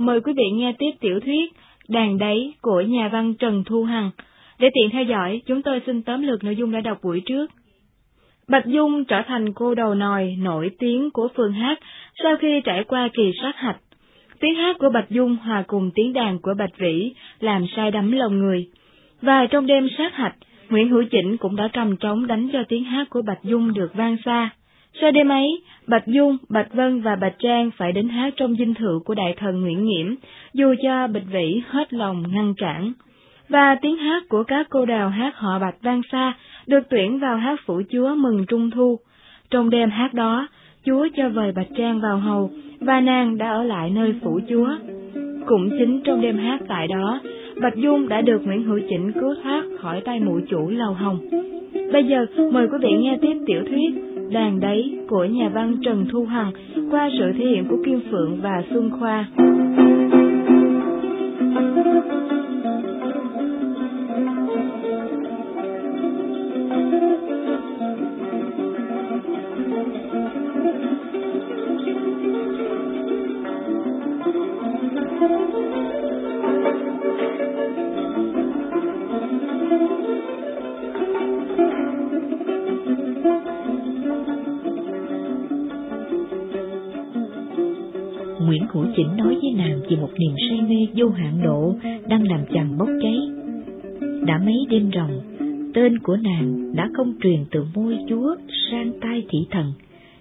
mời quý vị nghe tiếp tiểu thuyết Đàn đáy của nhà văn Trần Thu Hằng. Để tiện theo dõi, chúng tôi xin tóm lược nội dung đã đọc buổi trước. Bạch Dung trở thành cô đầu nòi nổi tiếng của phường hát sau khi trải qua kỳ sát hạch. Tiếng hát của Bạch Dung hòa cùng tiếng đàn của Bạch Vĩ làm say đắm lòng người. Và trong đêm sát hạch, Nguyễn Hữu Chỉnh cũng đã cầm trống đánh cho tiếng hát của Bạch Dung được vang xa. Sau đêm ấy, Bạch Dung, Bạch Vân và Bạch Trang phải đến hát trong dinh thự của đại thần Nguyễn Nghiễm, dù cho Bạch Vĩ hết lòng ngăn cản. Và tiếng hát của các cô đào hát họ Bạch vang xa, được tuyển vào hát phủ chúa mừng trung thu. Trong đêm hát đó, chúa cho vời Bạch Trang vào hầu, và nàng đã ở lại nơi phủ chúa. Cũng chính trong đêm hát tại đó, Bạch Dung đã được Nguyễn Hữu Chỉnh cứu thoát khỏi tay mụ chủ lầu hồng. Bây giờ, mời quý vị nghe tiếp tiểu thuyết Đàn đáy của nhà văn Trần Thu Hằng qua sự thể hiện của Kim Phượng và Xuân Khoa. Chỉnh nói với nàng về một niềm say mê vô hạn độ đang làm chàng bốc cháy. Đã mấy đêm ròng, tên của nàng đã không truyền từ môi chúa sang tai thị thần.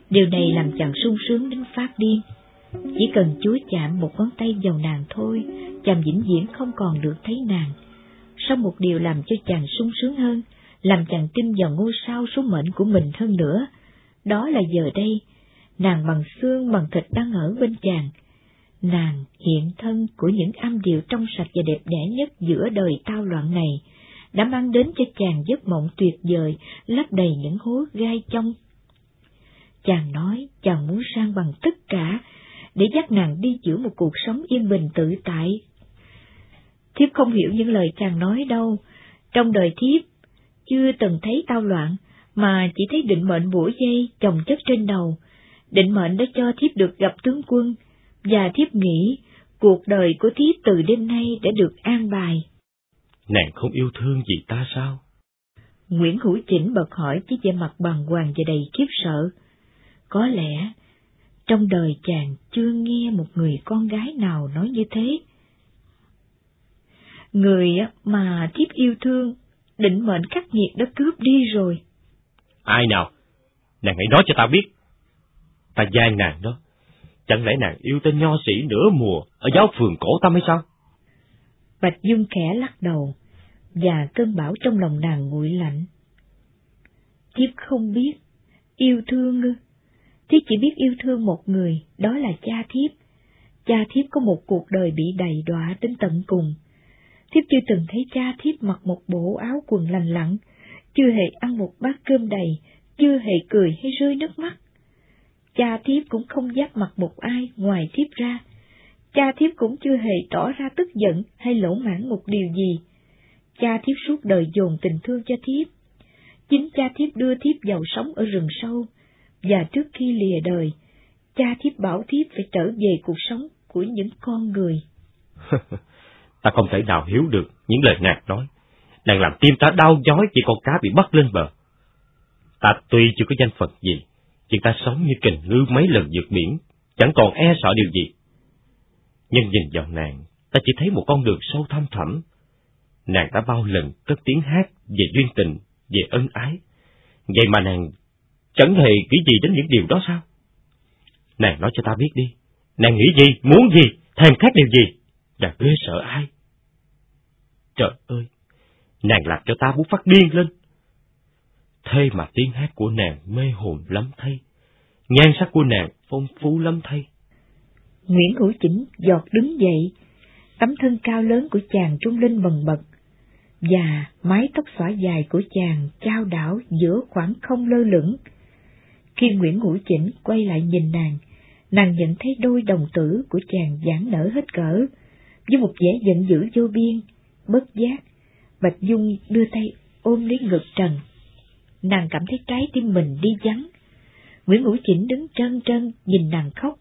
Điều này làm chàng sung sướng đến phát điên. Chỉ cần chúa chạm một ngón tay vào nàng thôi, chàng vĩnh viễn không còn được thấy nàng. Sau một điều làm cho chàng sung sướng hơn, làm chàng tin vào ngôi sao số mệnh của mình hơn nữa, đó là giờ đây, nàng bằng xương bằng thịt đang ở bên chàng, Nàng hiện thân của những âm điệu trong sạch và đẹp đẽ nhất giữa đời tao loạn này, đã mang đến cho chàng giấc mộng tuyệt vời, lấp đầy những hố gai trong. Chàng nói chàng muốn sang bằng tất cả, để dắt nàng đi giữa một cuộc sống yên bình tự tại. Thiếp không hiểu những lời chàng nói đâu, trong đời thiếp, chưa từng thấy tao loạn, mà chỉ thấy định mệnh bủa dây chồng chất trên đầu. Định mệnh đã cho thiếp được gặp tướng quân, và thiếp nghĩ cuộc đời của thiếp từ đêm nay đã được an bài. Nàng không yêu thương gì ta sao? Nguyễn Hữu Chỉnh bật hỏi với vẻ mặt bàng hoàng và đầy khiếp sợ. Có lẽ trong đời chàng chưa nghe một người con gái nào nói như thế. Người mà thiếp yêu thương, định mệnh khắc nghiệt đã cướp đi rồi. Ai nào? Nàng hãy nói cho ta biết. Ta gian nàng đó, Chẳng lẽ nàng yêu tên nho sĩ nửa mùa ở giáo phường cổ tâm hay sao? Bạch Dương khẽ lắc đầu, và cơn bão trong lòng nàng nguội lạnh. Thiếp không biết, yêu thương ư. Thiếp chỉ biết yêu thương một người, đó là cha thiếp. Cha thiếp có một cuộc đời bị đầy đọa đến tận cùng. Thiếp chưa từng thấy cha thiếp mặc một bộ áo quần lành lặn, chưa hề ăn một bát cơm đầy, chưa hề cười hay rơi nước mắt. Cha thiếp cũng không giáp mặt một ai ngoài thiếp ra. Cha thiếp cũng chưa hề tỏ ra tức giận hay lỗ mãn một điều gì. Cha thiếp suốt đời dồn tình thương cho thiếp. Chính cha thiếp đưa thiếp vào sống ở rừng sâu, và trước khi lìa đời, cha thiếp bảo thiếp phải trở về cuộc sống của những con người. ta không thể nào hiểu được những lời nàng nói. Nàng làm tim ta đau nhói vì con cá bị bắt lên bờ. Ta tuy chưa có danh phận gì, nhưng ta sống như kình ngư mấy lần vượt biển, chẳng còn e sợ điều gì. Nhưng nhìn vào nàng, ta chỉ thấy một con đường sâu thăm thẳm. Nàng đã bao lần cất tiếng hát về duyên tình, về ân ái. Vậy mà nàng chẳng hề nghĩ gì đến những điều đó sao? Nàng nói cho ta biết đi, nàng nghĩ gì, muốn gì, thèm khát điều gì, và ghê sợ ai? Trời ơi, nàng làm cho ta muốn phát điên lên. Thế mà tiếng hát của nàng mê hồn lắm thay, nhan sắc của nàng phong phú lắm thay. Nguyễn Hữu Chỉnh giọt đứng dậy, tấm thân cao lớn của chàng trung linh bần bật, và mái tóc xõa dài của chàng trao đảo giữa khoảng không lơ lửng. Khi Nguyễn Hữu Chỉnh quay lại nhìn nàng, nàng nhận thấy đôi đồng tử của chàng giãn nở hết cỡ, với một vẻ giận dữ vô biên, bất giác, Bạch Dung đưa tay ôm lấy ngực Trần nàng cảm thấy trái tim mình đi vắng. Nguyễn Ngũ Chỉnh đứng trân trân nhìn nàng khóc.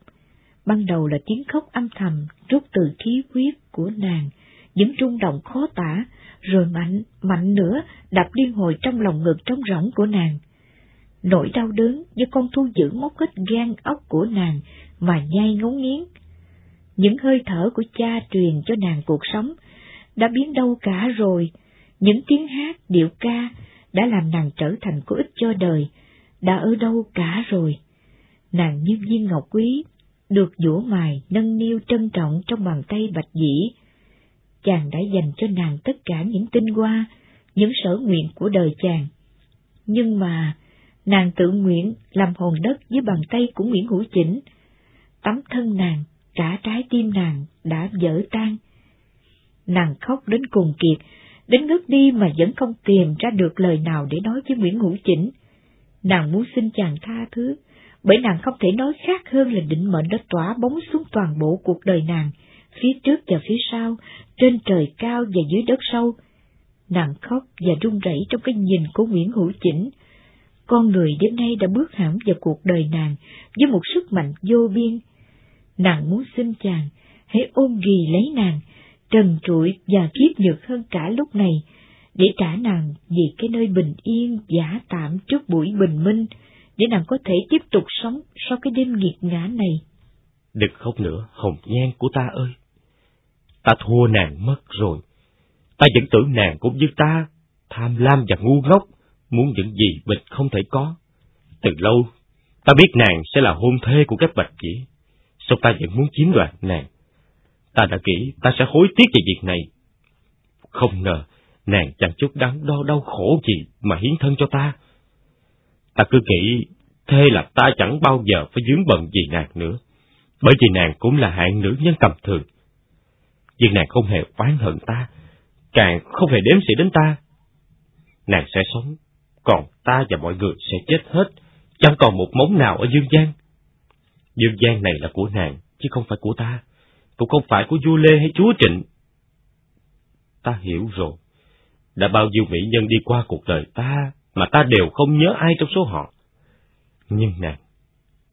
ban đầu là tiếng khóc âm thầm rút từ khí huyết của nàng, những rung động khó tả, rồi mạnh, mạnh nữa đập liên hồi trong lòng ngực trống rỗng của nàng. Nỗi đau đớn do con thu giữ móc hết gan ốc của nàng mà nhai ngấu nghiến. Những hơi thở của cha truyền cho nàng cuộc sống đã biến đâu cả rồi, những tiếng hát, điệu ca đã làm nàng trở thành có ích cho đời, đã ở đâu cả rồi. Nàng như viên ngọc quý, được vỗ mài nâng niu trân trọng trong bàn tay bạch dĩ. Chàng đã dành cho nàng tất cả những tinh hoa, những sở nguyện của đời chàng. Nhưng mà, nàng tự nguyện làm hồn đất dưới bàn tay của Nguyễn Hữu Chỉnh. Tấm thân nàng, cả trái tim nàng đã dở tan. Nàng khóc đến cùng kiệt, đến ngước đi mà vẫn không tìm ra được lời nào để nói với Nguyễn Hữu Chỉnh. Nàng muốn xin chàng tha thứ, bởi nàng không thể nói khác hơn là định mệnh đã tỏa bóng xuống toàn bộ cuộc đời nàng, phía trước và phía sau, trên trời cao và dưới đất sâu. Nàng khóc và run rẩy trong cái nhìn của Nguyễn Hữu Chỉnh. Con người đêm nay đã bước hẳn vào cuộc đời nàng với một sức mạnh vô biên. Nàng muốn xin chàng, hãy ôm ghì lấy nàng, trần trụi và kiếp nhược hơn cả lúc này, để trả nàng về cái nơi bình yên giả tạm trước buổi bình minh, để nàng có thể tiếp tục sống sau cái đêm nghiệt ngã này. Đừng khóc nữa, hồng nhan của ta ơi. Ta thua nàng mất rồi. Ta vẫn tưởng nàng cũng như ta, tham lam và ngu ngốc, muốn những gì mình không thể có. Từ lâu, ta biết nàng sẽ là hôn thê của các bạch chỉ. Sao ta vẫn muốn chiếm đoạt nàng? Ta đã nghĩ ta sẽ hối tiếc về việc này. Không ngờ, nàng chẳng chút đắn đo đau khổ gì mà hiến thân cho ta. Ta cứ nghĩ thế là ta chẳng bao giờ phải dướng bận gì nàng nữa, bởi vì nàng cũng là hạng nữ nhân tầm thường. Nhưng nàng không hề oán hận ta, càng không hề đếm xỉa đến ta. Nàng sẽ sống, còn ta và mọi người sẽ chết hết, chẳng còn một móng nào ở dương gian. Dương gian này là của nàng, chứ không phải của ta, cũng không phải của vua Lê hay chúa Trịnh. Ta hiểu rồi, đã bao nhiêu mỹ nhân đi qua cuộc đời ta, mà ta đều không nhớ ai trong số họ. Nhưng nàng,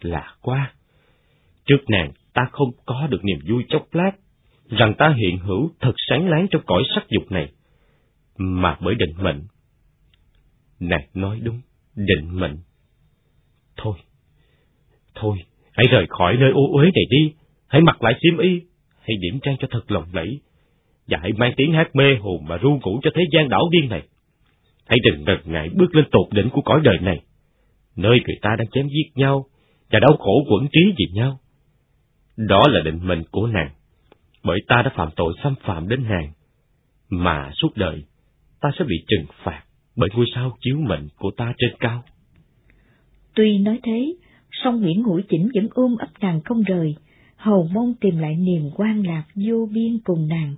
lạ quá. Trước nàng ta không có được niềm vui chốc lát, rằng ta hiện hữu thật sáng láng trong cõi sắc dục này, mà bởi định mệnh. Nàng nói đúng, định mệnh. Thôi, thôi, hãy rời khỏi nơi ô uế này đi, hãy mặc lại xiêm y, hãy điểm trang cho thật lộng lẫy, và hãy mang tiếng hát mê hồn mà ru ngủ cho thế gian đảo điên này. Hãy đừng ngần ngại bước lên tột đỉnh của cõi đời này, nơi người ta đang chém giết nhau và đau khổ quẩn trí vì nhau. Đó là định mệnh của nàng, bởi ta đã phạm tội xâm phạm đến nàng, mà suốt đời ta sẽ bị trừng phạt bởi ngôi sao chiếu mệnh của ta trên cao. Tuy nói thế, song Nguyễn Ngũ Chỉnh vẫn ôm ấp nàng không rời, hầu mong tìm lại niềm quan lạc vô biên cùng nàng.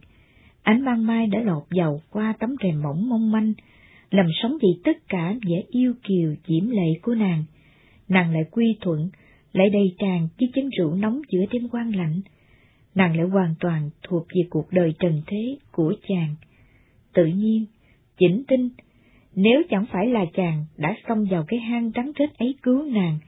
Ánh ban mai đã lọt dầu qua tấm rèm mỏng mong manh, làm sống dậy tất cả vẻ yêu kiều diễm lệ của nàng. Nàng lại quy thuận, lại đầy tràn chiếc chén rượu nóng giữa đêm quang lạnh. Nàng lại hoàn toàn thuộc về cuộc đời trần thế của chàng. Tự nhiên, chỉnh tinh, nếu chẳng phải là chàng đã xông vào cái hang trắng rết ấy cứu nàng,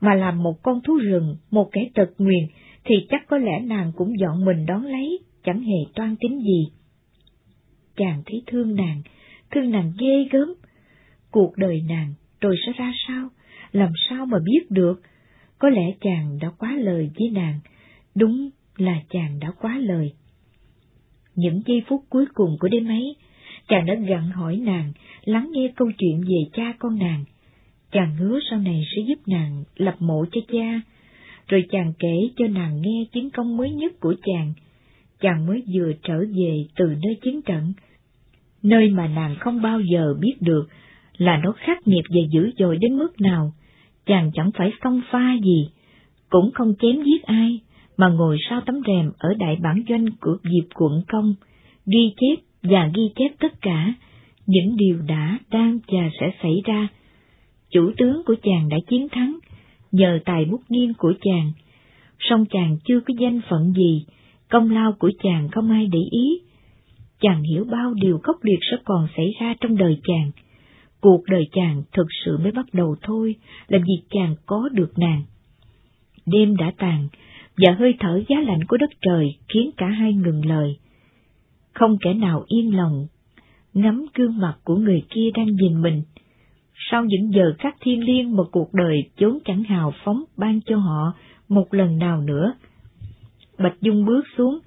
mà làm một con thú rừng, một kẻ tật nguyền, thì chắc có lẽ nàng cũng dọn mình đón lấy, chẳng hề toan tính gì. Chàng thấy thương nàng, thương nàng ghê gớm. Cuộc đời nàng rồi sẽ ra sao, làm sao mà biết được? Có lẽ chàng đã quá lời với nàng, đúng là chàng đã quá lời. Những giây phút cuối cùng của đêm ấy, chàng đã gặn hỏi nàng, lắng nghe câu chuyện về cha con nàng. Chàng hứa sau này sẽ giúp nàng lập mộ cho cha, rồi chàng kể cho nàng nghe chiến công mới nhất của chàng. Chàng mới vừa trở về từ nơi chiến trận, nơi mà nàng không bao giờ biết được là nó khắc nghiệt và dữ dội đến mức nào. Chàng chẳng phải xông pha gì, cũng không chém giết ai, mà ngồi sau tấm rèm ở đại bản doanh của Diệp quận công, ghi chép và ghi chép tất cả những điều đã, đang và sẽ xảy ra. Chủ tướng của chàng đã chiến thắng, nhờ tài bút nghiêng của chàng. Song chàng chưa có danh phận gì, công lao của chàng không ai để ý, chàng hiểu bao điều khốc liệt sẽ còn xảy ra trong đời chàng. Cuộc đời chàng thực sự mới bắt đầu thôi, làm gì chàng có được nàng. Đêm đã tàn, và hơi thở giá lạnh của đất trời khiến cả hai ngừng lời. Không kẻ nào yên lòng, ngắm gương mặt của người kia đang nhìn mình. Sau những giờ khắc thiên liêng một cuộc đời chốn chẳng hào phóng ban cho họ một lần nào nữa. Bạch Dung bước xuống,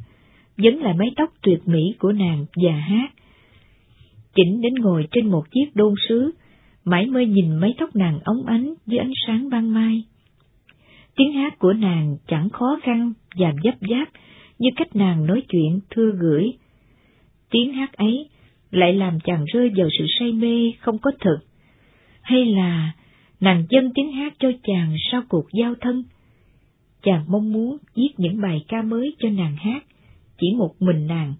vấn lại mái tóc tuyệt mỹ của nàng và hát. Chỉnh đến ngồi trên một chiếc đôn sứ, mãi mới nhìn mái tóc nàng ống ánh dưới ánh sáng ban mai. Tiếng hát của nàng chẳng khó khăn và dấp giáp như cách nàng nói chuyện thưa gửi. Tiếng hát ấy lại làm chàng rơi vào sự say mê không có thực. Hay là nàng dâng tiếng hát cho chàng sau cuộc giao thân? Chàng mong muốn viết những bài ca mới cho nàng hát, chỉ một mình nàng.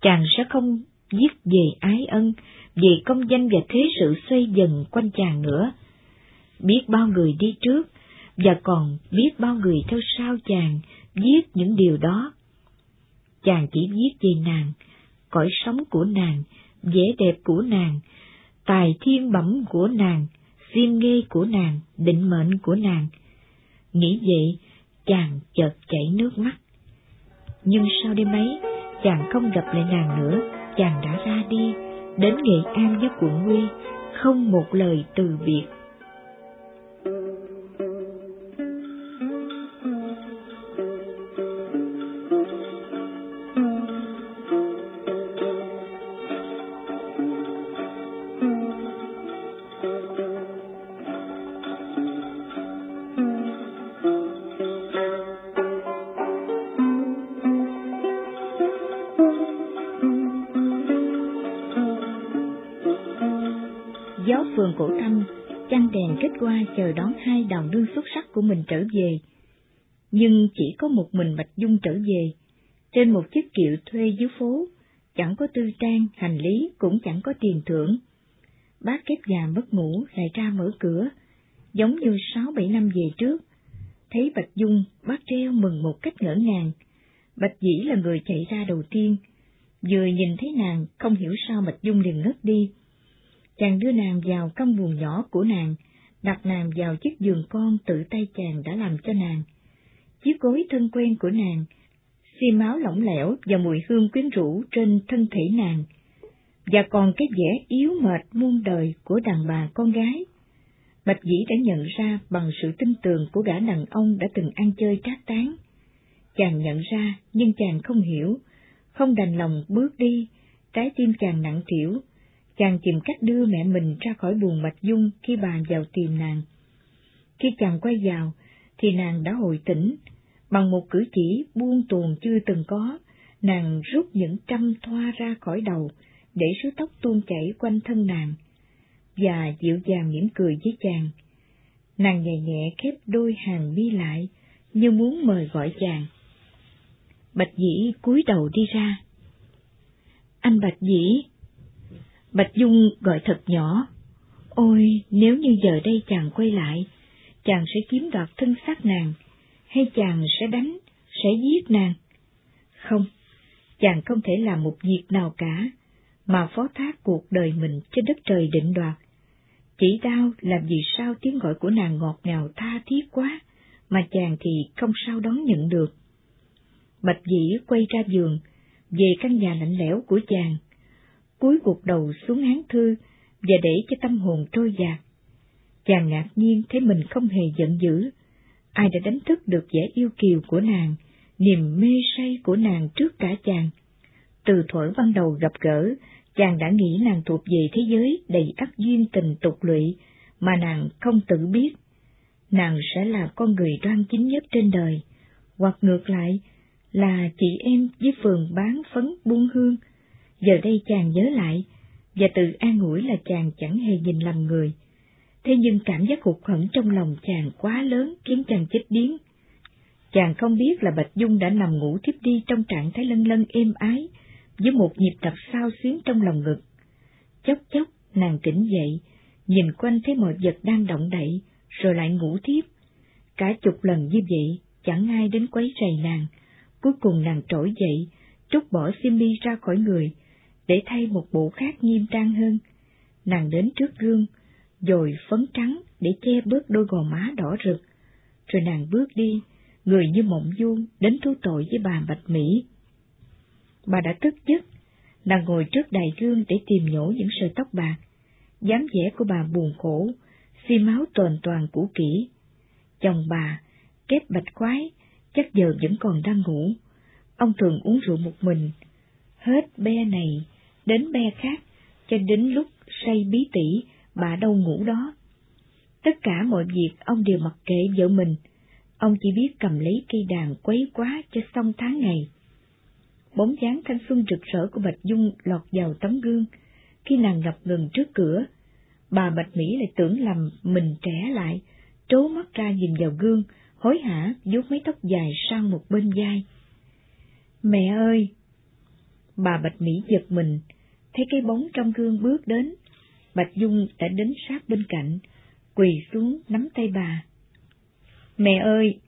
Chàng sẽ không viết về ái ân, về công danh và thế sự xoay dần quanh chàng nữa. Biết bao người đi trước, và còn biết bao người theo sau chàng viết những điều đó. Chàng chỉ viết về nàng, cõi sống của nàng, vẻ đẹp của nàng, tài thiên bẩm của nàng, xiêm nghê của nàng, định mệnh của nàng. Nghĩ vậy, chàng chợt chảy nước mắt. Nhưng sau đêm ấy, chàng không gặp lại nàng nữa, chàng đã ra đi, đến Nghệ An với quận Nguy, không một lời từ biệt. Chờ đón hai đào nương xuất sắc của mình trở về. Nhưng chỉ có một mình Bạch Dung trở về, trên một chiếc kiệu thuê dưới phố, chẳng có tư trang, hành lý, cũng chẳng có tiền thưởng. Bác kép già mất ngủ lại ra mở cửa, giống như sáu bảy năm về trước. Thấy Bạch Dung, bác treo mừng một cách ngỡ ngàng. Bạch Dĩ là người chạy ra đầu tiên, vừa nhìn thấy nàng, không hiểu sao Bạch Dung liền ngất đi. Chàng đưa nàng vào căn buồng nhỏ của nàng, đặt nàng vào chiếc giường con tự tay chàng đã làm cho nàng. Chiếc gối thân quen của nàng, xi máu lỏng lẻo và mùi hương quyến rũ trên thân thể nàng, và còn cái vẻ yếu mệt muôn đời của đàn bà con gái. Bạch Dĩ đã nhận ra bằng sự tin tưởng của gã đàn ông đã từng ăn chơi trác tán. Chàng nhận ra nhưng chàng không hiểu, không đành lòng bước đi, trái tim chàng nặng trĩu, chàng tìm cách đưa mẹ mình ra khỏi buồn Bạch Dung khi bà vào tìm nàng. Khi chàng quay vào, thì nàng đã hồi tỉnh, bằng một cử chỉ buông tuồng chưa từng có, nàng rút những trăm thoa ra khỏi đầu, để số tóc tuôn chảy quanh thân nàng, và dịu dàng mỉm cười với chàng. Nàng nhẹ nhẹ khép đôi hàng mi lại, như muốn mời gọi chàng. Bạch Dĩ cúi đầu đi ra. Anh Bạch Dĩ, Bạch Dung gọi thật nhỏ. Ôi, nếu như giờ đây chàng quay lại, chàng sẽ chiếm đoạt thân xác nàng, hay chàng sẽ đánh, sẽ giết nàng? Không, chàng không thể làm một việc nào cả, mà phó thác cuộc đời mình cho đất trời định đoạt. Chỉ đau làm gì sao tiếng gọi của nàng ngọt ngào tha thiết quá, mà chàng thì không sao đón nhận được. Bạch dĩ quay ra giường, về căn nhà lạnh lẽo của chàng, cúi gục đầu xuống án thư và để cho tâm hồn trôi dạt. Chàng ngạc nhiên thấy mình không hề giận dữ. Ai đã đánh thức được vẻ yêu kiều của nàng, niềm mê say của nàng trước cả chàng. Từ thuở ban đầu gặp gỡ, chàng đã nghĩ nàng thuộc về thế giới đầy ắt duyên tình tục lụy mà nàng không tự biết. Nàng sẽ là con người đoan chính nhất trên đời, hoặc ngược lại là chị em với phường bán phấn buôn hương, Giờ đây chàng nhớ lại, và tự an ủi là chàng chẳng hề nhìn lầm người. Thế nhưng cảm giác hụt hẫng trong lòng chàng quá lớn khiến chàng chết điếng. Chàng không biết là Bạch Dung đã nằm ngủ thiếp đi trong trạng thái lân lân êm ái, với một nhịp đập sao xuyến trong lòng ngực. Chốc chốc, nàng tỉnh dậy, nhìn quanh thấy mọi vật đang động đậy, rồi lại ngủ thiếp. Cả chục lần như vậy, chẳng ai đến quấy rầy nàng. Cuối cùng nàng trỗi dậy, trút bỏ simi ra khỏi người, để thay một bộ khác nghiêm trang hơn. Nàng đến trước gương, rồi phấn trắng để che bớt đôi gò má đỏ rực, rồi nàng bước đi, người như mộng du đến thú tội với bà Bạch Mỹ. Bà đã tức giấc, nàng ngồi trước đài gương để tìm nhổ những sợi tóc bạc, dáng vẻ của bà buồn khổ, xi máu toàn toàn cũ kỹ. Chồng bà, kép bạch quái, chắc giờ vẫn còn đang ngủ. Ông thường uống rượu một mình, hết be này đến be khác, cho đến lúc say bí tỉ, bà đâu ngủ đó. Tất cả mọi việc ông đều mặc kệ vợ mình, ông chỉ biết cầm lấy cây đàn quấy quá cho xong tháng ngày. Bóng dáng thanh xuân rực rỡ của Bạch Dung lọt vào tấm gương, khi nàng ngập ngừng trước cửa, bà Bạch Mỹ lại tưởng lầm mình trẻ lại, trố mắt ra nhìn vào gương, hối hả vuốt mấy tóc dài sang một bên vai. Mẹ ơi! Bà Bạch Mỹ giật mình, thấy cái bóng trong gương bước đến, Bạch Dung đã đến sát bên cạnh, quỳ xuống nắm tay bà. Mẹ ơi!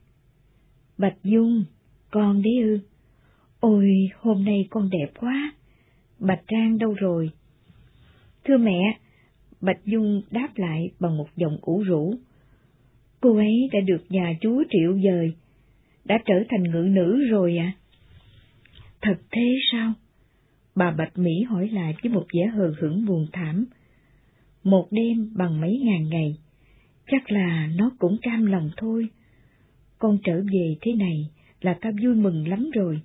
Bạch Dung, con đấy ư? Ôi, hôm nay con đẹp quá! Bạch Trang đâu rồi? Thưa mẹ, Bạch Dung đáp lại bằng một giọng ủ rũ. Cô ấy đã được nhà chúa triệu dời, đã trở thành ngự nữ rồi à? Thật thế sao? Bà Bạch Mỹ hỏi lại với một vẻ hờ hững buồn thảm. Một đêm bằng mấy ngàn ngày, chắc là nó cũng cam lòng thôi. Con trở về thế này là ta vui mừng lắm rồi.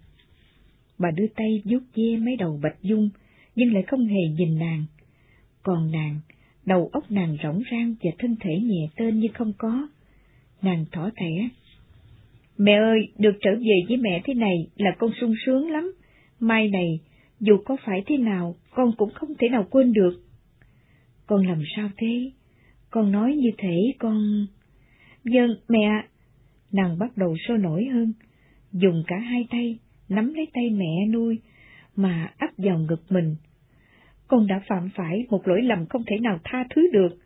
Bà đưa tay vuốt ve mấy đầu Bạch Dung, nhưng lại không hề nhìn nàng. Còn nàng, đầu óc nàng rỗng rang và thân thể nhẹ tên như không có. Nàng thỏ thẻ. Mẹ ơi, được trở về với mẹ thế này là con sung sướng lắm. Mai này, dù có phải thế nào, con cũng không thể nào quên được. Con làm sao thế? Con nói như thế con... Dân, mẹ... Nàng bắt đầu sôi nổi hơn, dùng cả hai tay, nắm lấy tay mẹ nuôi, mà áp vào ngực mình. Con đã phạm phải một lỗi lầm không thể nào tha thứ được,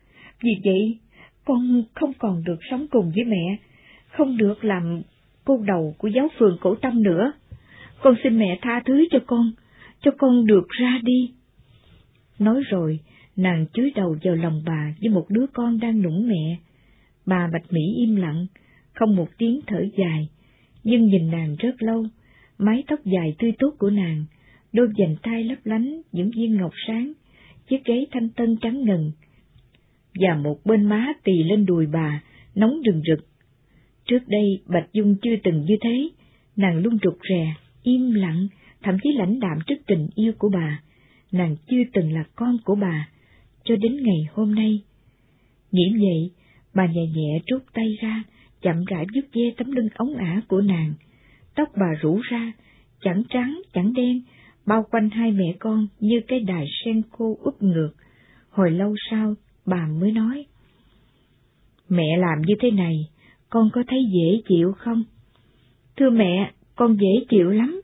vì vậy con không còn được sống cùng với mẹ, không được làm cô đầu của giáo phường cổ tâm nữa. Con xin mẹ tha thứ cho con, cho con được ra đi. Nói rồi, nàng chúi đầu vào lòng bà với một đứa con đang nũng mẹ. Bà Bạch Mỹ im lặng, không một tiếng thở dài, nhưng nhìn nàng rất lâu, mái tóc dài tươi tốt của nàng, đôi vành tay lấp lánh những viên ngọc sáng, chiếc ghế thanh tân trắng ngần, và một bên má tì lên đùi bà, nóng rừng rực. Trước đây Bạch Dung chưa từng như thế, nàng luôn rụt rè, im lặng, thậm chí lãnh đạm trước tình yêu của bà, nàng chưa từng là con của bà, cho đến ngày hôm nay. Nghĩ vậy, bà nhẹ nhẹ rút tay ra, chậm rãi giúp ve tấm lưng ống ả của nàng. Tóc bà rủ ra, chẳng trắng chẳng đen, bao quanh hai mẹ con như cái đài sen khô úp ngược. Hồi lâu sau, bà mới nói. Mẹ làm như thế này, con có thấy dễ chịu không? Thưa mẹ, con dễ chịu lắm.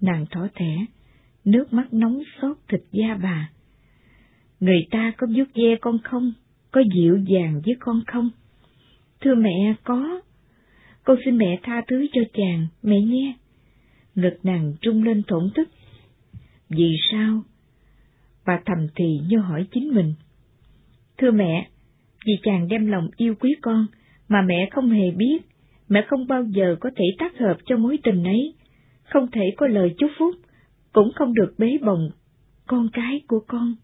Nàng thỏ thẻ, nước mắt nóng xót thịt da bà. Người ta có vuốt ve con không? Có dịu dàng với con không? Thưa mẹ, có. Con xin mẹ tha thứ cho chàng, mẹ nghe. Ngực nàng trung lên thổn thức. Vì sao? Bà thầm thì như hỏi chính mình. Thưa mẹ, vì chàng đem lòng yêu quý con, mà mẹ không hề biết, mẹ không bao giờ có thể tác hợp cho mối tình ấy, không thể có lời chúc phúc, cũng không được bế bồng con cái của con.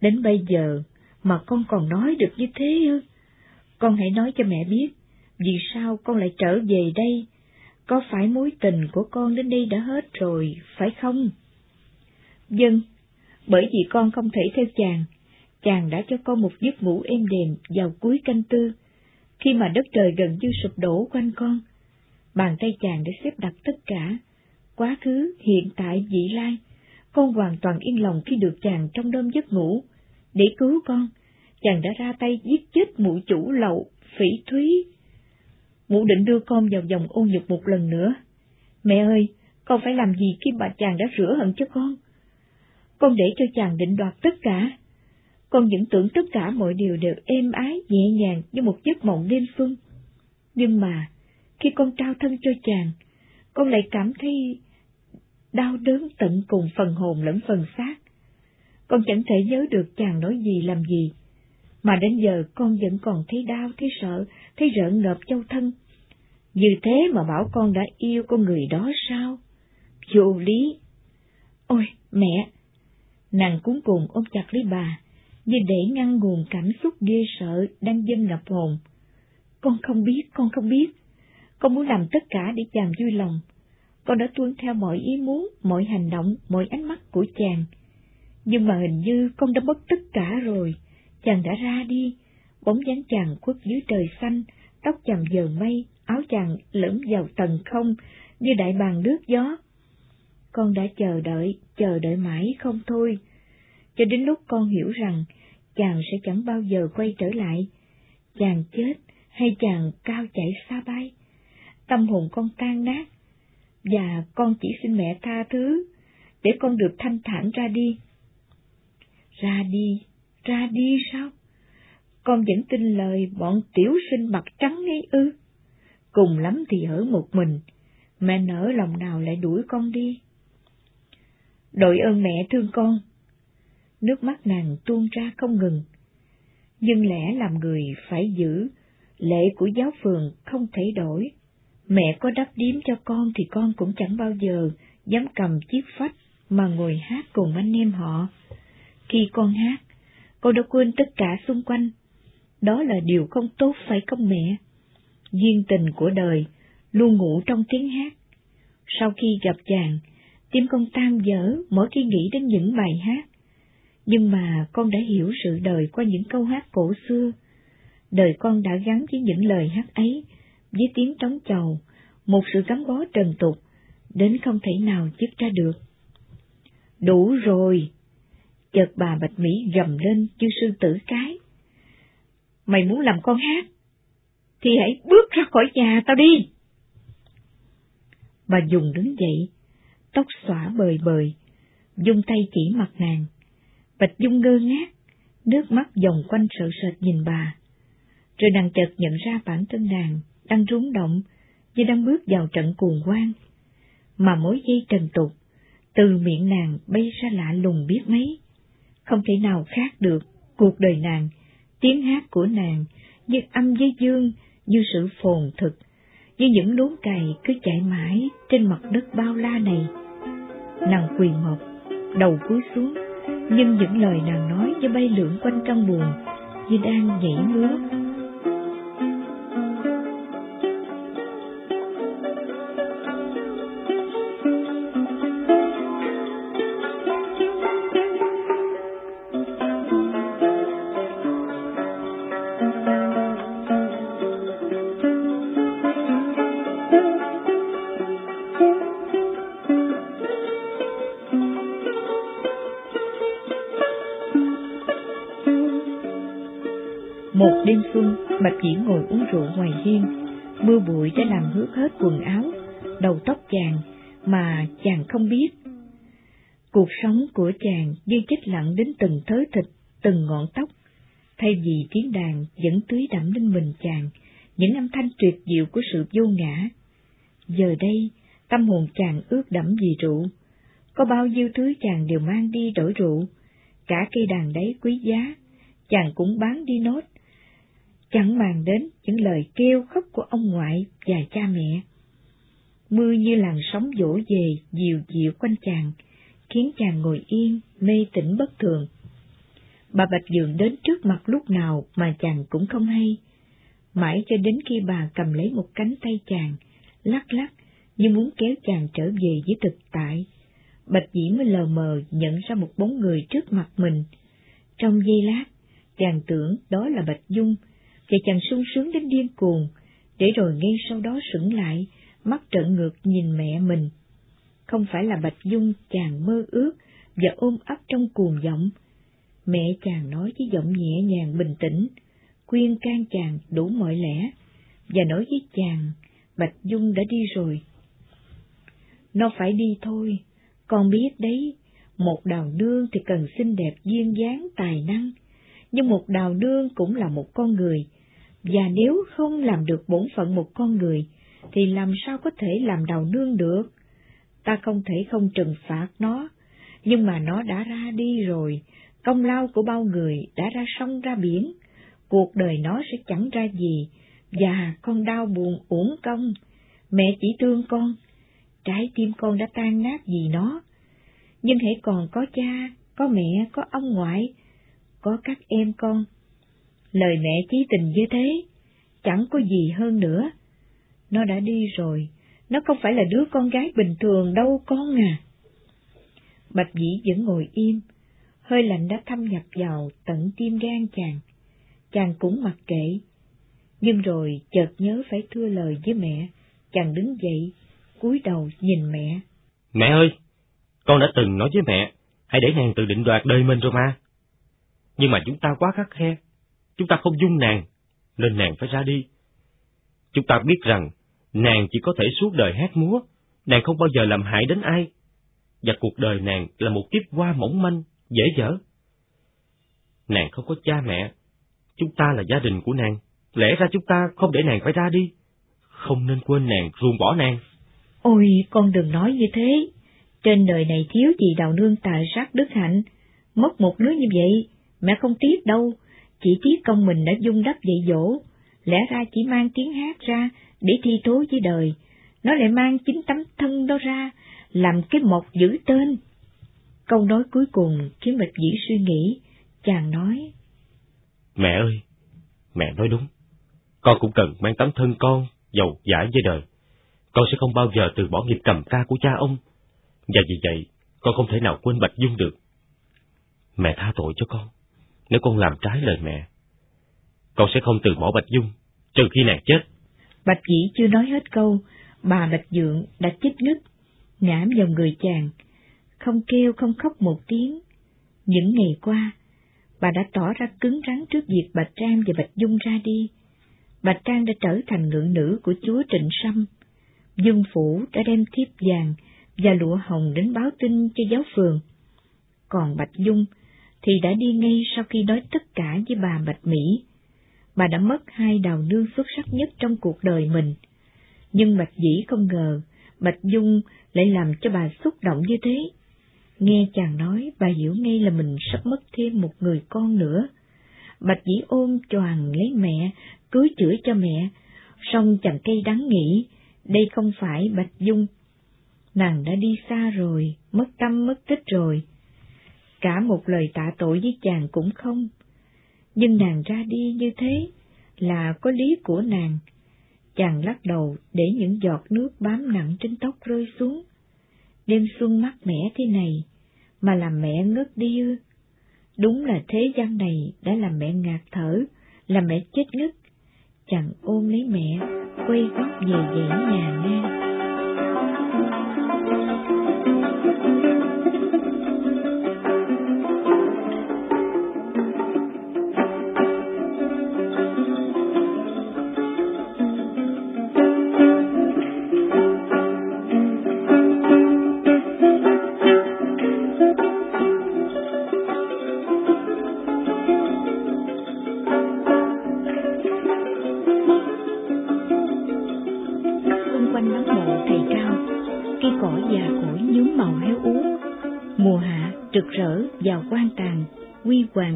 Đến bây giờ mà con còn nói được như thế ư? Con hãy nói cho mẹ biết, vì sao con lại trở về đây? Có phải mối tình của con đến đây đã hết rồi, phải không? Dân, bởi vì con không thể theo chàng, chàng đã cho con một giấc ngủ êm đềm vào cuối canh tư, khi mà đất trời gần như sụp đổ quanh con. Bàn tay chàng đã xếp đặt tất cả, quá khứ, hiện tại, vị lai. Con hoàn toàn yên lòng khi được chàng trong đêm giấc ngủ. Để cứu con, chàng đã ra tay giết chết mụ chủ lậu, phỉ thúy. Mụ định đưa con vào dòng ôn nhục một lần nữa. Mẹ ơi, con phải làm gì khi bà chàng đã rửa hận cho con? Con để cho chàng định đoạt tất cả. Con vẫn tưởng tất cả mọi điều đều êm ái, nhẹ nhàng như một giấc mộng đêm xuân. Nhưng mà, khi con trao thân cho chàng, con lại cảm thấy đau đớn tận cùng phần hồn lẫn phần xác. Con chẳng thể nhớ được chàng nói gì làm gì, mà đến giờ con vẫn còn thấy đau, thấy sợ, thấy rợn ngợp châu thân. Như thế mà bảo con đã yêu con người đó sao? Vô lý! Ôi, mẹ! Nàng cuốn cùng ôm chặt lấy bà, như để ngăn nguồn cảm xúc ghê sợ đang dâng ngập hồn. Con không biết, con không biết. Con muốn làm tất cả để chàng vui lòng. Con đã tuân theo mọi ý muốn, mọi hành động, mọi ánh mắt của chàng. Nhưng mà hình như con đã mất tất cả rồi. Chàng đã ra đi, bóng dáng chàng khuất dưới trời xanh, tóc chàng giờ mây, áo chàng lẫm vào tầng không như đại bàng nước gió. Con đã chờ đợi, chờ đợi mãi không thôi, cho đến lúc con hiểu rằng chàng sẽ chẳng bao giờ quay trở lại. Chàng chết hay chàng cao chạy xa bay, tâm hồn con tan nát, và con chỉ xin mẹ tha thứ, để con được thanh thản ra đi. Ra đi, ra đi sao? Con vẫn tin lời bọn tiểu sinh mặt trắng ấy ư. Cùng lắm thì ở một mình, mẹ nỡ lòng nào lại đuổi con đi. Đội ơn mẹ thương con. Nước mắt nàng tuôn ra không ngừng. Nhưng lẽ làm người phải giữ, lệ của giáo phường không thể đổi. Mẹ có đắp điếm cho con thì con cũng chẳng bao giờ dám cầm chiếc phách mà ngồi hát cùng anh em họ. Khi con hát, con đã quên tất cả xung quanh. Đó là điều không tốt phải không mẹ? Duyên tình của đời luôn ngủ trong tiếng hát. Sau khi gặp chàng, tim con tan dở mỗi khi nghĩ đến những bài hát. Nhưng mà con đã hiểu sự đời qua những câu hát cổ xưa. Đời con đã gắn với những lời hát ấy, với tiếng trống chầu, một sự gắn bó trần tục, đến không thể nào dứt ra được. Đủ rồi! Chợt bà Bạch Mỹ gầm lên như sư tử cái. Mày muốn làm con hát? Thì hãy bước ra khỏi nhà tao đi! Bà dùng đứng dậy, tóc xõa bời bời, dung tay chỉ mặt nàng. Bạch Dung ngơ ngác, nước mắt dòng quanh sợ sệt nhìn bà. Rồi nàng chợt nhận ra bản thân nàng đang rúng động như đang bước vào trận cuồng quan. Mà mỗi dây trần tục, từ miệng nàng bay ra lạ lùng biết mấy. Không thể nào khác được cuộc đời nàng, tiếng hát của nàng như âm với dương, như sự phồn thực, như những luống cày cứ chạy mãi trên mặt đất bao la này. Nàng quỳ mộc, đầu cúi xuống, nhưng những lời nàng nói như bay lượn quanh trong buồn, như đang nhảy múa chỉ ngồi uống rượu ngoài hiên, mưa bụi đã làm ướt hết quần áo, đầu tóc chàng mà chàng không biết. Cuộc sống của chàng như chết lặng đến từng thớ thịt, từng ngọn tóc, thay vì tiếng đàn vẫn tưới đẫm lên mình chàng, những âm thanh tuyệt diệu của sự vô ngã. Giờ đây, tâm hồn chàng ướt đẫm vì rượu, có bao nhiêu thứ chàng đều mang đi đổi rượu, cả cây đàn đấy quý giá, chàng cũng bán đi nốt, chẳng màng đến những lời kêu khóc của ông ngoại và cha mẹ. Mưa như làn sóng dỗ về dịu dịu quanh chàng, khiến chàng ngồi yên, mê tỉnh bất thường. Bà Bạch Dường đến trước mặt lúc nào mà chàng cũng không hay, mãi cho đến khi bà cầm lấy một cánh tay chàng, lắc lắc như muốn kéo chàng trở về với thực tại. Bạch Dĩ mới lờ mờ nhận ra một bóng người trước mặt mình. Trong giây lát, chàng tưởng đó là Bạch Dung, và chàng sung sướng đến điên cuồng, để rồi ngay sau đó sững lại, mắt trợn ngược nhìn mẹ mình. Không phải là Bạch Dung chàng mơ ước và ôm ấp trong cuồng giọng. Mẹ chàng nói với giọng nhẹ nhàng bình tĩnh, khuyên can chàng đủ mọi lẽ, và nói với chàng, Bạch Dung đã đi rồi. Nó phải đi thôi, con biết đấy, một đào nương thì cần xinh đẹp duyên dáng tài năng, nhưng một đào nương cũng là một con người, và nếu không làm được bổn phận một con người, thì làm sao có thể làm đầu nương được? Ta không thể không trừng phạt nó, nhưng mà nó đã ra đi rồi, công lao của bao người đã ra sông ra biển, cuộc đời nó sẽ chẳng ra gì, và con đau buồn uổng công, Mẹ chỉ thương con, trái tim con đã tan nát vì nó. Nhưng hãy còn có cha, có mẹ, có ông ngoại, có các em con. Lời mẹ chí tình như thế, chẳng có gì hơn nữa. Nó đã đi rồi, nó không phải là đứa con gái bình thường đâu con à. Bạch dĩ vẫn ngồi im, hơi lạnh đã thâm nhập vào tận tim gan chàng. Chàng cũng mặc kệ, nhưng rồi chợt nhớ phải thưa lời với mẹ, chàng đứng dậy, cúi đầu nhìn mẹ. Mẹ ơi, con đã từng nói với mẹ, hãy để nàng tự định đoạt đời mình rồi mà. Nhưng mà chúng ta quá khắc khe, chúng ta không dung nàng, nên nàng phải ra đi. Chúng ta biết rằng, nàng chỉ có thể suốt đời hát múa, nàng không bao giờ làm hại đến ai, và cuộc đời nàng là một kiếp hoa mỏng manh, dễ dở. Nàng không có cha mẹ, chúng ta là gia đình của nàng, lẽ ra chúng ta không để nàng phải ra đi, không nên quên nàng, ruồng bỏ nàng. Ôi, con đừng nói như thế, trên đời này thiếu gì đào nương tài sát đức hạnh, mất một đứa như vậy, mẹ không tiếc đâu, chỉ tiếc công mình đã dung đắp dạy dỗ, lẽ ra chỉ mang tiếng hát ra để thi thố với đời, nó lại mang chính tấm thân đó ra, làm cái mộc giữ tên. Câu nói cuối cùng khiến Bạch Dĩ suy nghĩ, chàng nói. Mẹ ơi, mẹ nói đúng, con cũng cần mang tấm thân con giàu giả với đời. Con sẽ không bao giờ từ bỏ nghiệp cầm ca của cha ông, và vì vậy con không thể nào quên Bạch Dung được. Mẹ tha tội cho con, nếu con làm trái lời mẹ. Con sẽ không từ bỏ Bạch Dung, trừ khi nàng chết. Bạch Dĩ chưa nói hết câu, bà Bạch Dượng đã chích ngất, ngã vào người chàng, không kêu không khóc một tiếng. Những ngày qua, bà đã tỏ ra cứng rắn trước việc Bạch Trang và Bạch Dung ra đi. Bạch Trang đã trở thành ngự nữ của chúa Trịnh Sâm. Dương Phủ đã đem thiếp vàng và lụa hồng đến báo tin cho giáo phường. Còn Bạch Dung thì đã đi ngay sau khi nói tất cả với bà Bạch Mỹ. Bà đã mất hai đào nương xuất sắc nhất trong cuộc đời mình. Nhưng Bạch Dĩ không ngờ Bạch Dung lại làm cho bà xúc động như thế. Nghe chàng nói, bà hiểu ngay là mình sắp mất thêm một người con nữa. Bạch Dĩ ôm choàng lấy mẹ, cưới chửi cho mẹ, song chàng cây đắng nghĩ, đây không phải Bạch Dung. Nàng đã đi xa rồi, mất tâm mất tích rồi. Cả một lời tạ tội với chàng cũng không. Nhưng nàng ra đi như thế là có lý của nàng. Chàng lắc đầu để những giọt nước bám nặng trên tóc rơi xuống. Đêm xuân mát mẻ thế này, mà làm mẹ ngất đi ư. Đúng là thế gian này đã làm mẹ ngạt thở, làm mẹ chết ngất. Chàng ôm lấy mẹ, quay gót về dãy nhà ngang.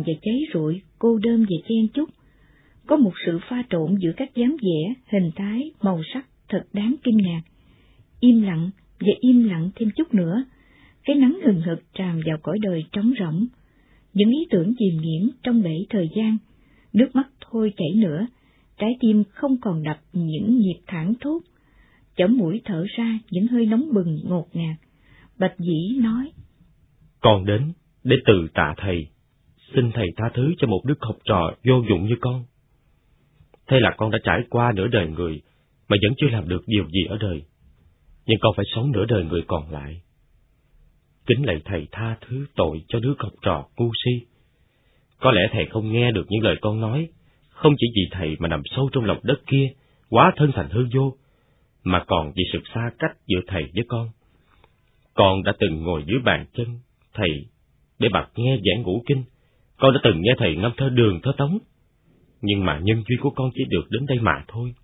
Và cháy rụi, cô đơn và chen chúc. Có một sự pha trộn giữa các dáng vẻ, hình thái, màu sắc thật đáng kinh ngạc. Im lặng và im lặng thêm chút nữa, cái nắng hừng hực tràn vào cõi đời trống rỗng. Những ý tưởng chìm nhiễm trong bể thời gian, nước mắt thôi chảy nữa, trái tim không còn đập những nhịp thẳng thốt, chấm mũi thở ra những hơi nóng bừng ngột ngạt. Bạch dĩ nói. Con đến để từ tạ thầy xin thầy tha thứ cho một đứa học trò vô dụng như con. Thế là con đã trải qua nửa đời người, mà vẫn chưa làm được điều gì ở đời. Nhưng con phải sống nửa đời người còn lại. Kính lạy thầy tha thứ tội cho đứa học trò ngu si. Có lẽ thầy không nghe được những lời con nói, không chỉ vì thầy mà nằm sâu trong lòng đất kia, quá thân thành hư vô, mà còn vì sự xa cách giữa thầy với con. Con đã từng ngồi dưới bàn chân thầy để bật nghe giảng ngũ kinh, con đã từng nghe thầy ngâm thơ đường thơ tống, nhưng mà nhân duyên của con chỉ được đến đây mà thôi.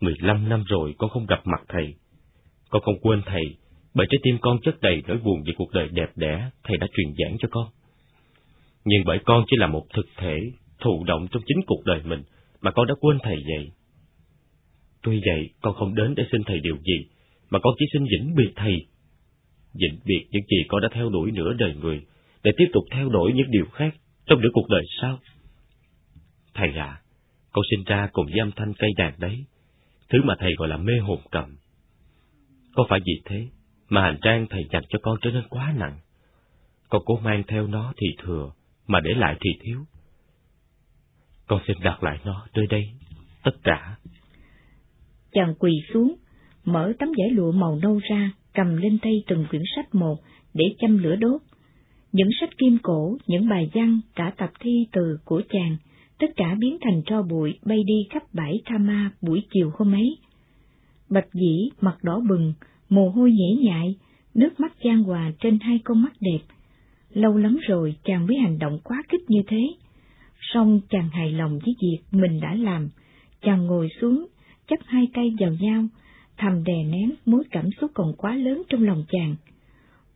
Mười lăm năm rồi con không gặp mặt thầy. Con không quên thầy, bởi trái tim con chất đầy nỗi buồn về cuộc đời đẹp đẽ thầy đã truyền giảng cho con. Nhưng bởi con chỉ là một thực thể thụ động trong chính cuộc đời mình mà con đã quên thầy vậy. Tuy vậy, con không đến để xin thầy điều gì, mà con chỉ xin vĩnh biệt thầy. Vĩnh biệt những gì con đã theo đuổi nửa đời người, để tiếp tục theo đuổi những điều khác trong nửa cuộc đời sau. Thầy à, con sinh ra cùng với âm thanh cây đàn đấy, thứ mà thầy gọi là mê hồn cầm. Có phải vì thế mà hành trang thầy dành cho con trở nên quá nặng? Con cố mang theo nó thì thừa, mà để lại thì thiếu. Con xin đặt lại nó nơi đây, tất cả. Chàng quỳ xuống, mở tấm vải lụa màu nâu ra, cầm lên tay từng quyển sách một để châm lửa đốt. Những sách kim cổ, những bài văn, cả tập thi từ của chàng, tất cả biến thành tro bụi bay đi khắp bãi Tha Ma buổi chiều hôm ấy. Bạch dĩ mặt đỏ bừng, mồ hôi nhễ nhại, nước mắt chan hòa trên hai con mắt đẹp. Lâu lắm rồi chàng mới hành động quá kích như thế. Song chàng hài lòng với việc mình đã làm, chàng ngồi xuống, chấp hai tay vào nhau, thầm đè nén mối cảm xúc còn quá lớn trong lòng chàng.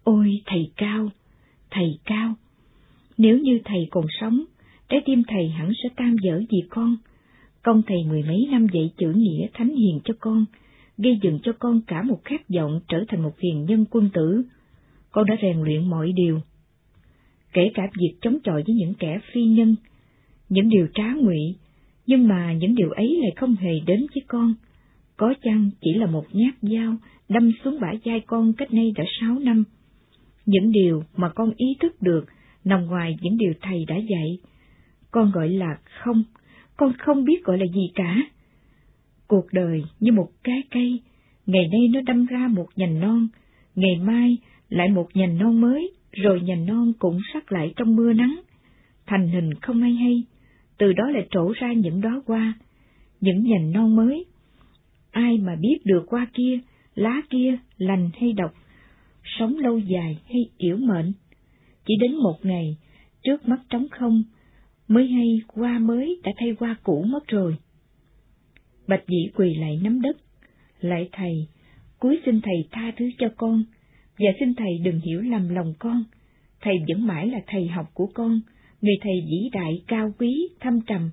Ôi thầy cao, thầy cao! Nếu như thầy còn sống, trái tim thầy hẳn sẽ tan dở vì con. Công thầy mười mấy năm dạy chữ nghĩa thánh hiền cho con, gây dựng cho con cả một khát vọng trở thành một hiền nhân quân tử. Con đã rèn luyện mọi điều, kể cả việc chống chọi với những kẻ phi nhân, những điều trá ngụy, nhưng mà những điều ấy lại không hề đến với con. Có chăng chỉ là một nhát dao đâm xuống bả vai con cách nay đã sáu năm. Những điều mà con ý thức được nằm ngoài những điều thầy đã dạy. Con gọi là không, con không biết gọi là gì cả. Cuộc đời như một cái cây, ngày nay nó đâm ra một nhành non, ngày mai lại một nhành non mới, rồi nhành non cũng sắc lại trong mưa nắng, thành hình không ai hay, từ đó lại trổ ra những đóa hoa, những nhành non mới. Ai mà biết được hoa kia, lá kia lành hay độc, sống lâu dài hay yểu mệnh. Chỉ đến một ngày, trước mắt trống không, mới hay qua mới đã thay qua cũ mất rồi. Bạch dĩ quỳ lại nắm đất, lại thầy, cuối xin thầy tha thứ cho con, và xin thầy đừng hiểu lầm lòng con. Thầy vẫn mãi là thầy học của con, người thầy vĩ đại, cao quý, thâm trầm.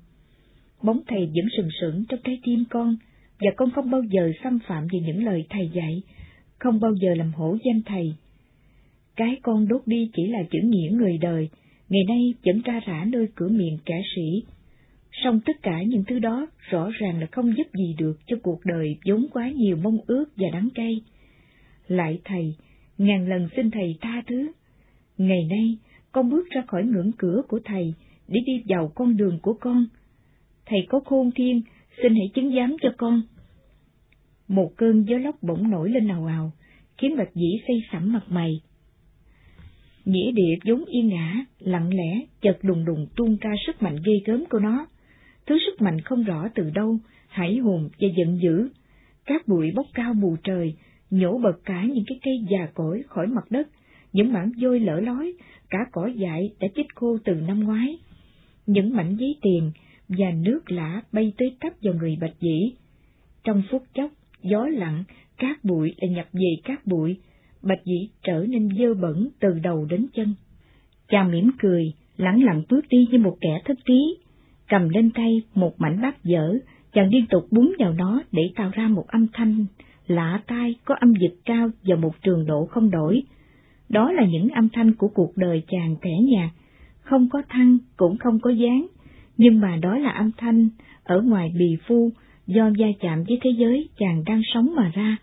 Bóng thầy vẫn sừng sững trong trái tim con, và con không bao giờ xâm phạm về những lời thầy dạy, không bao giờ làm hổ danh thầy. Cái con đốt đi chỉ là chữ nghĩa người đời, ngày nay vẫn ra rã nơi cửa miệng kẻ sĩ. Song tất cả những thứ đó rõ ràng là không giúp gì được cho cuộc đời vốn quá nhiều mong ước và đắng cay. Lại thầy, ngàn lần xin thầy tha thứ. Ngày nay, con bước ra khỏi ngưỡng cửa của thầy để đi vào con đường của con. Thầy có khôn thiên, xin hãy chứng giám cho con. Một cơn gió lốc bỗng nổi lên ào ào, khiến bạch dĩ xây sẩm mặt mày. Nghĩa địa vốn yên ngã, lặng lẽ, chợt đùng đùng tuôn ra sức mạnh ghê gớm của nó. Thứ sức mạnh không rõ từ đâu, hải hùng và giận dữ. Các bụi bốc cao bù trời, nhổ bật cả những cái cây già cỗi khỏi mặt đất, những mảng vôi lở lói, cả cỏ dại đã chết khô từ năm ngoái. Những mảnh giấy tiền và nước lã bay tới tấp vào người bạch dĩ. Trong phút chốc, gió lặng, cát bụi lại nhập về cát bụi, bạch dĩ trở nên dơ bẩn từ đầu đến chân. Chàng mỉm cười, lẳng lặng bước đi như một kẻ thất trí, cầm lên tay một mảnh bát dở, chàng liên tục búng vào nó để tạo ra một âm thanh lạ tai có âm dịch cao và một trường độ không đổi. Đó là những âm thanh của cuộc đời chàng kẻ nhạc, không có thăng cũng không có dáng, nhưng mà đó là âm thanh ở ngoài bì phu do gia chạm với thế giới chàng đang sống mà ra.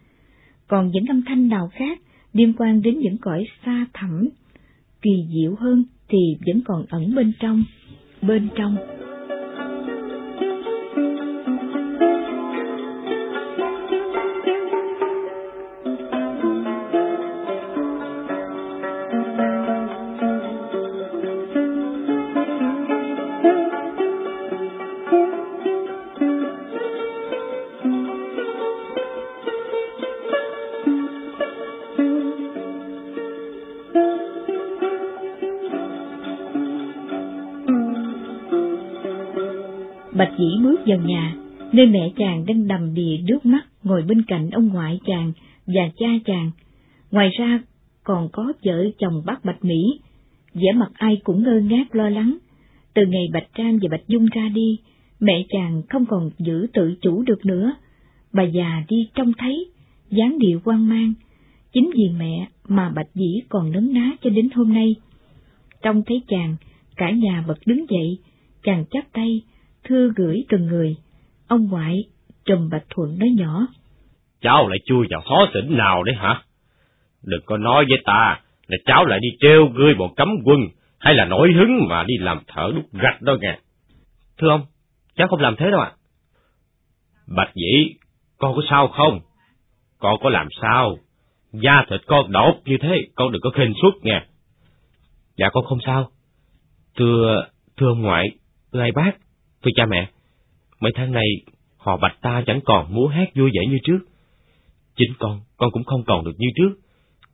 Còn những âm thanh nào khác liên quan đến những cõi xa thẳm, kỳ diệu hơn thì vẫn còn ẩn bên trong, bên trong. Bạch dĩ bước vào nhà, nơi mẹ chàng đang đầm đìa nước mắt ngồi bên cạnh ông ngoại chàng và cha chàng. Ngoài ra còn có vợ chồng bác Bạch Mỹ, vẻ mặt ai cũng ngơ ngác lo lắng. Từ ngày Bạch Trang và Bạch Dung ra đi, mẹ chàng không còn giữ tự chủ được nữa. Bà già đi trông thấy, dáng điệu quan mang, chính vì mẹ mà Bạch Dĩ còn nấn ná cho đến hôm nay. Trông thấy chàng, cả nhà bật đứng dậy, chàng chắp tay, thưa gửi từng người. Ông ngoại, trùm Bạch Thuận nói nhỏ. Cháu lại chui vào khó xỉn nào đấy hả? Đừng có nói với ta là cháu lại đi treo gươi bọn cấm quân, hay là nổi hứng mà đi làm thở đúc gạch đó nghe. Thưa ông, cháu không làm thế đâu ạ. Bạch Dĩ, con có sao không? Con có làm sao? Da thịt con đột như thế, con đừng có khinh suất nghe. Dạ con không sao. Thưa, thưa ông ngoại, thưa bác, thưa cha mẹ, mấy tháng này họ bạch ta chẳng còn múa hát vui vẻ như trước. Chính con, con cũng không còn được như trước.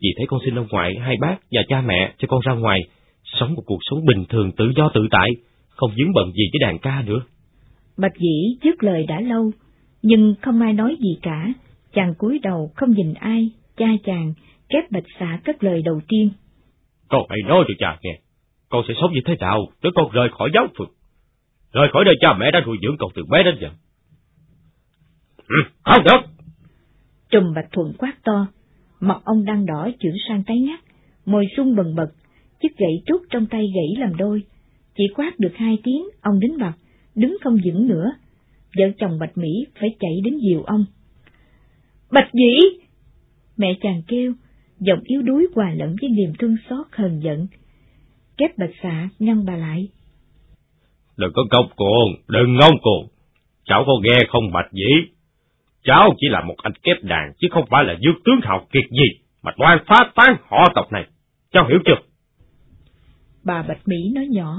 Vì thế con xin ông ngoại, hai bác và cha mẹ cho con ra ngoài, sống một cuộc sống bình thường tự do tự tại, không dướng bận gì với đàn ca nữa. Bạch dĩ trước lời đã lâu, nhưng không ai nói gì cả, chàng cúi đầu không nhìn ai, cha chàng, kép bạch xạ cất lời đầu tiên. Con hãy nói cho cha nghe, con sẽ sống như thế nào để con rời khỏi giáo phường, rời khỏi nơi cha mẹ đã nuôi dưỡng con từ bé đến giờ. Ừ, không được! Trùm bạch thuận quát to, mặt ông đang đỏ chuyển sang tái ngắt, môi sung bần bật, chiếc gậy trúc trong tay gãy làm đôi. Chỉ quát được hai tiếng, ông đến mặt, đứng không vững nữa. Vợ chồng Bạch Mỹ phải chạy đến dìu ông. Bạch Dĩ! Mẹ chàng kêu, giọng yếu đuối hòa lẫn với niềm thương xót hờn giận. Kép bạch xạ ngăn bà lại. Đừng có ngông cuồng, đừng ngông cuồng. Cháu có nghe không Bạch Dĩ? Cháu chỉ là một anh kép đàn, chứ không phải là dương tướng hào kiệt gì, mà đoan phá tán họ tộc này. Cháu hiểu chưa? Bà Bạch Mỹ nói nhỏ.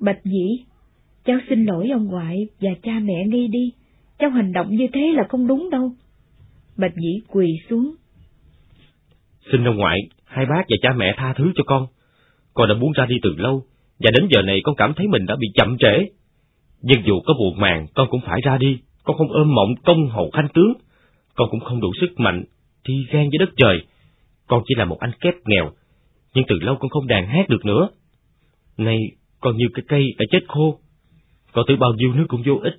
Bạch Dĩ, cháu xin lỗi ông ngoại và cha mẹ nghi đi. Cháu hành động như thế là không đúng đâu. Bạch Dĩ quỳ xuống. Xin ông ngoại, hai bác và cha mẹ tha thứ cho con. Con đã muốn ra đi từ lâu, và đến giờ này con cảm thấy mình đã bị chậm trễ. Nhưng dù có buồn màng, con cũng phải ra đi. Con không ôm mộng công hầu khanh tướng. Con cũng không đủ sức mạnh, thi gan với đất trời. Con chỉ là một anh kép nghèo, nhưng từ lâu con không đàn hát được nữa. Nay, con như cái cây đã chết khô. Con từ bao nhiêu nước cũng vô ích.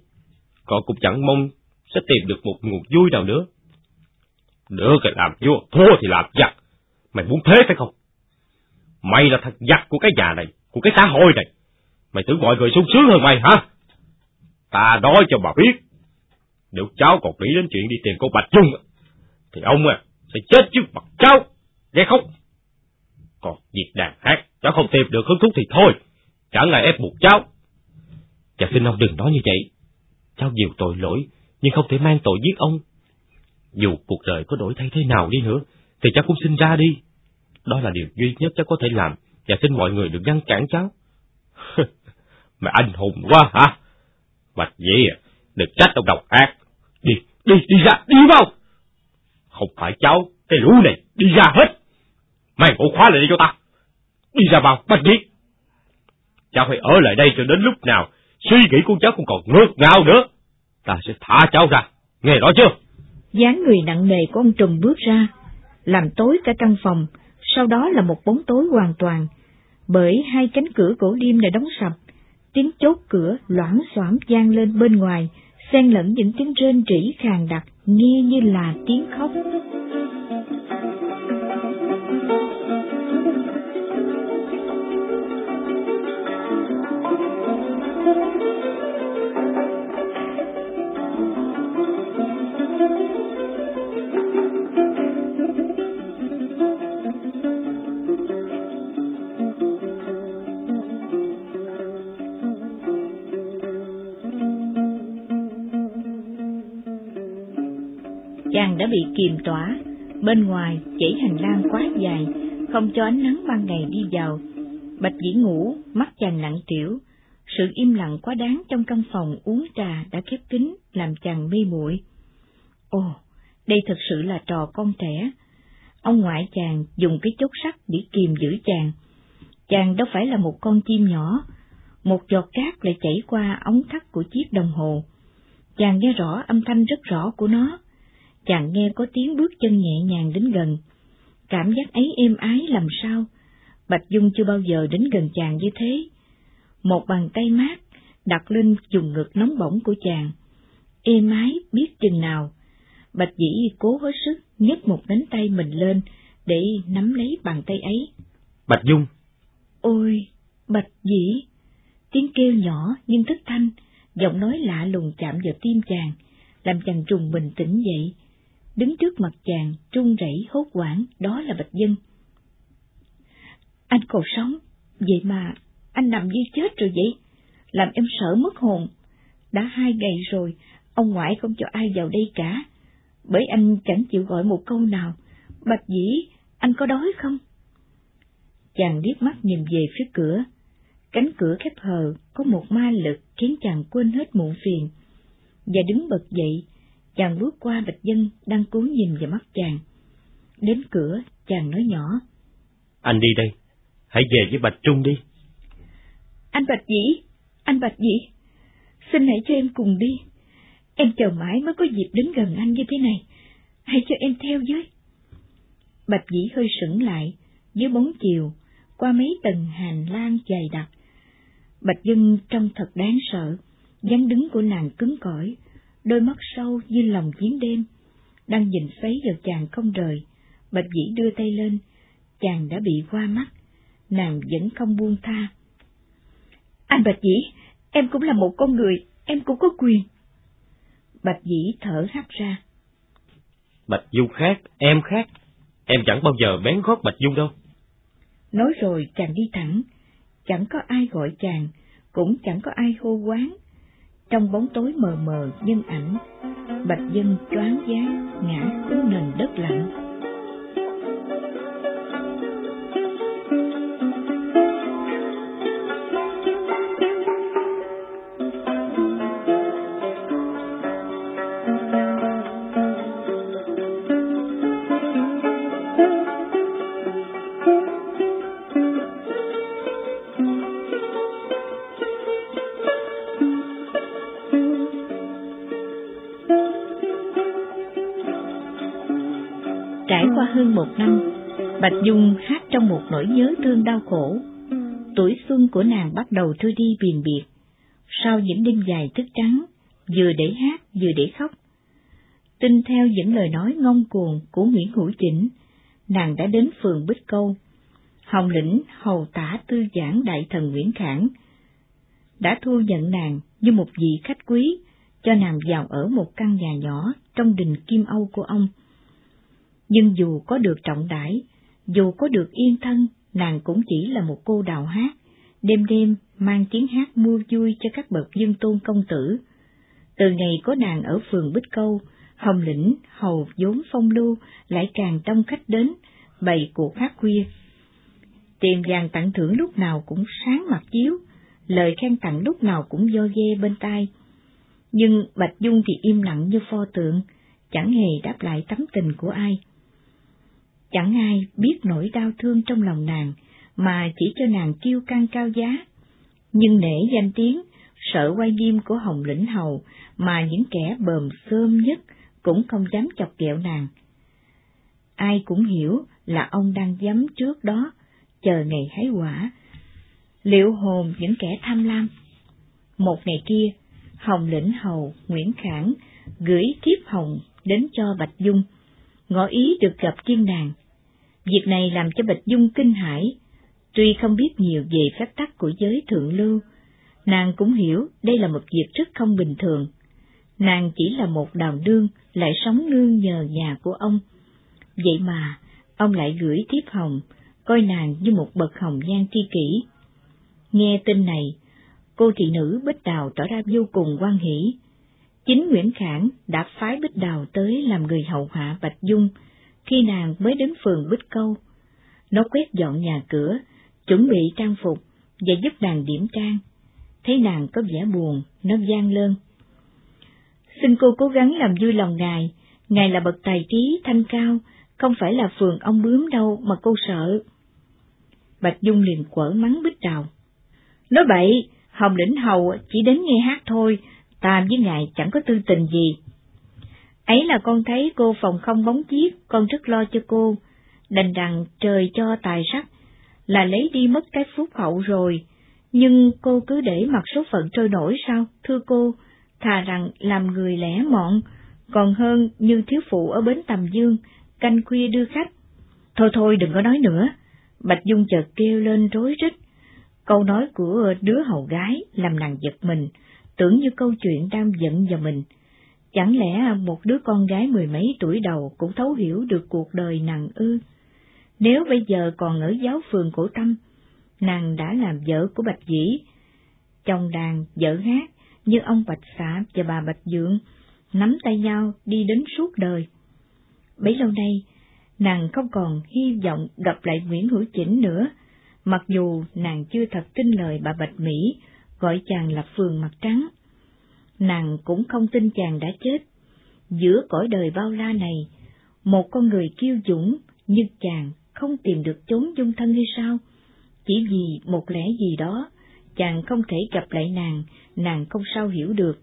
Con cũng chẳng mong sẽ tìm được một nguồn vui nào nữa. Được thì làm vua, thua thì làm giặc. Mày muốn thế phải không? Mày là thật giặc của cái nhà này, của cái xã hội này. Mày tưởng mọi người sung sướng hơn mày hả? Ta nói cho bà biết, nếu cháu còn nghĩ đến chuyện đi tìm cô Bạch Dung, thì ông à, sẽ chết trước mặt cháu, nghe không? Còn việc đàn hát, cháu không tìm được hứng thú thì thôi, chẳng ai ép buộc cháu. Dạ xin ông đừng nói như vậy. Cháu nhiều tội lỗi, nhưng không thể mang tội giết ông. Dù cuộc đời có đổi thay thế nào đi nữa, thì cháu cũng xin ra đi. Đó là điều duy nhất cháu có thể làm, và xin mọi người đừng ngăn cản cháu. Mà anh hùng quá hả? Bạch dĩ à, đừng trách ông độc ác. Đi, đi, đi ra, đi vào! Không phải cháu, cái lũ này, đi ra hết! Mày ổ khóa lại đây cho ta! Đi ra vào, bạch dĩ! Cháu phải ở lại đây cho đến lúc nào, suy nghĩ của cháu không còn ngược ngao nữa. Ta sẽ thả cháu ra, nghe rõ chưa? dáng người nặng nề của ông Trùm bước ra, làm tối cả căn phòng, sau đó là một bóng tối hoàn toàn, bởi hai cánh cửa cổ đêm đã đóng sập, tiếng chốt cửa loãng xoảng vang lên bên ngoài, xen lẫn những tiếng rên rỉ khàn đặc, nghe như là tiếng khóc. Đã bị kìm tỏa, bên ngoài chỉ hành lang quá dài, không cho ánh nắng ban ngày đi vào. Bạch dĩ ngủ, mắt chàng nặng trĩu, sự im lặng quá đáng trong căn phòng uống trà đã khép kín làm chàng mê muội. Ồ, đây thật sự là trò con trẻ. Ông ngoại chàng dùng cái chốt sắt để kìm giữ chàng. Chàng đâu phải là một con chim nhỏ, một giọt cát lại chảy qua ống thắt của chiếc đồng hồ. Chàng nghe rõ âm thanh rất rõ của nó, chàng nghe có tiếng bước chân nhẹ nhàng đến gần. Cảm giác ấy êm ái làm sao? Bạch Dung chưa bao giờ đến gần chàng như thế. Một bàn tay mát đặt lên dùng ngực nóng bỏng của chàng. Êm ái biết chừng nào, Bạch Dĩ cố hết sức nhấc một cánh tay mình lên để nắm lấy bàn tay ấy. Bạch Dung! Ôi, Bạch Dĩ! Tiếng kêu nhỏ nhưng thất thanh, giọng nói lạ lùng chạm vào tim chàng, làm chàng trùng bình tĩnh dậy. Đứng trước mặt chàng, trung rẩy hốt quảng, đó là Bạch Dân. Anh còn sống, vậy mà anh nằm như chết rồi vậy, làm em sợ mất hồn. Đã hai ngày rồi, ông ngoại không cho ai vào đây cả, bởi anh chẳng chịu gọi một câu nào. Bạch dĩ, anh có đói không? Chàng liếc mắt nhìn về phía cửa. Cánh cửa khép hờ có một ma lực khiến chàng quên hết muộn phiền. Và đứng bật dậy, chàng bước qua Bạch Dân đang cố nhìn vào mắt chàng. Đến cửa, chàng nói nhỏ. Anh đi đây, hãy về với Bạch Trung đi. Anh Bạch Dĩ, anh Bạch Dĩ, xin hãy cho em cùng đi. Em chờ mãi mới có dịp đến gần anh như thế này. Hãy cho em theo với. Bạch Dĩ hơi sững lại, dưới bóng chiều, qua mấy tầng hành lang dài đặc. Bạch Dân trông thật đáng sợ, dáng đứng của nàng cứng cỏi, đôi mắt sâu như lòng giếng đêm, đang nhìn xoáy vào chàng không rời. Bạch Dĩ đưa tay lên, chàng đã bị hoa mắt, nàng vẫn không buông tha. Anh Bạch Dĩ, em cũng là một con người, em cũng có quyền. Bạch Dĩ thở hắt ra. Bạch Dung khác, em khác, em chẳng bao giờ bén gót Bạch Dung đâu. Nói rồi chàng đi thẳng, chẳng có ai gọi chàng, cũng chẳng có ai hô quán. Trong bóng tối mờ mờ nhân ảnh, Bạch Dân choáng váng ngã xuống nền đất lạnh. Hơn một năm, Bạch Dung hát trong một nỗi nhớ thương đau khổ. Tuổi xuân của nàng bắt đầu trôi đi biền biệt, sau những đêm dài thức trắng, vừa để hát vừa để khóc. Tin theo những lời nói ngông cuồng của Nguyễn Hữu Chỉnh, nàng đã đến phường Bích Câu. Hồng lĩnh hầu tả tư giảng đại thần Nguyễn Khảng đã thu nhận nàng như một vị khách quý, cho nàng vào ở một căn nhà nhỏ trong đình Kim Âu của ông nhưng dù có được trọng đãi, dù có được yên thân, nàng cũng chỉ là một cô đào hát, đêm đêm mang tiếng hát mua vui cho các bậc dương tôn công tử. Từ ngày có nàng ở phường Bích Câu, Hồng Lĩnh, Hầu vốn phong lưu lại càng đông khách đến, bày cuộc hát khuya. Tiền vàng tặng thưởng lúc nào cũng sáng mặt chiếu, lời khen tặng lúc nào cũng do ghe bên tai. Nhưng Bạch Dung thì im lặng như pho tượng, chẳng hề đáp lại tấm tình của ai. Chẳng ai biết nỗi đau thương trong lòng nàng, mà chỉ cho nàng kêu căng cao giá. Nhưng nể danh tiếng, sợ quay nghiêm của Hồng Lĩnh Hầu, mà những kẻ bờm xơm nhất cũng không dám chọc ghẹo nàng. Ai cũng hiểu là ông đang dám trước đó, chờ ngày hái quả, liệu hồn những kẻ tham lam. Một ngày kia, Hồng Lĩnh Hầu Nguyễn Khảng gửi thiếp hồng đến cho Bạch Dung, ngỏ ý được gặp chiên nàng. Việc này làm cho Bạch Dung kinh hãi, tuy không biết nhiều về phép tắc của giới thượng lưu, nàng cũng hiểu đây là một việc rất không bình thường. Nàng chỉ là một đào đương, lại sống nương nhờ nhà của ông. Vậy mà, ông lại gửi thiếp hồng, coi nàng như một bậc hồng nhan tri kỷ. Nghe tin này, cô thị nữ Bích Đào tỏ ra vô cùng quan hỷ. Chính Nguyễn Khảng đã phái Bích Đào tới làm người hậu hạ Bạch Dung, khi nàng mới đến phường Bích Câu. Nó quét dọn nhà cửa, chuẩn bị trang phục và giúp nàng điểm trang. Thấy nàng có vẻ buồn, nó gian lơn. Xin cô cố gắng làm vui lòng ngài, ngài là bậc tài trí thanh cao, không phải là phường ông bướm đâu mà cô sợ. Bạch Dung liền quở mắng Bích Đào. Nói bậy, Hồng Lĩnh Hầu chỉ đến nghe hát thôi, ta với ngài chẳng có tư tình gì. Ấy là con thấy cô phòng không bóng chiếc, con rất lo cho cô. Đành rằng trời cho tài sắc, là lấy đi mất cái phúc hậu rồi. Nhưng cô cứ để mặc số phận trôi nổi sao, thưa cô, thà rằng làm người lẻ mọn, còn hơn như thiếu phụ ở bến Tầm Dương, canh khuya đưa khách. Thôi thôi đừng có nói nữa, Bạch Dung chợt kêu lên rối rít. Câu nói của đứa hầu gái làm nàng giật mình, tưởng như câu chuyện đang giận vào mình. Chẳng lẽ một đứa con gái mười mấy tuổi đầu cũng thấu hiểu được cuộc đời nàng ư? Nếu bây giờ còn ở giáo phường cổ tâm, nàng đã làm vợ của Bạch Dĩ, chồng đàn, vợ hát, như ông Bạch Xạ và bà Bạch Dượng, nắm tay nhau đi đến suốt đời. Bấy lâu nay, nàng không còn hy vọng gặp lại Nguyễn Hữu Chỉnh nữa, mặc dù nàng chưa thật tin lời bà Bạch Mỹ gọi chàng là Phường Mặt Trắng. Nàng cũng không tin chàng đã chết. Giữa cõi đời bao la này, một con người kiêu dũng như chàng không tìm được chốn dung thân hay sao? Chỉ vì một lẽ gì đó, chàng không thể gặp lại nàng, nàng không sao hiểu được.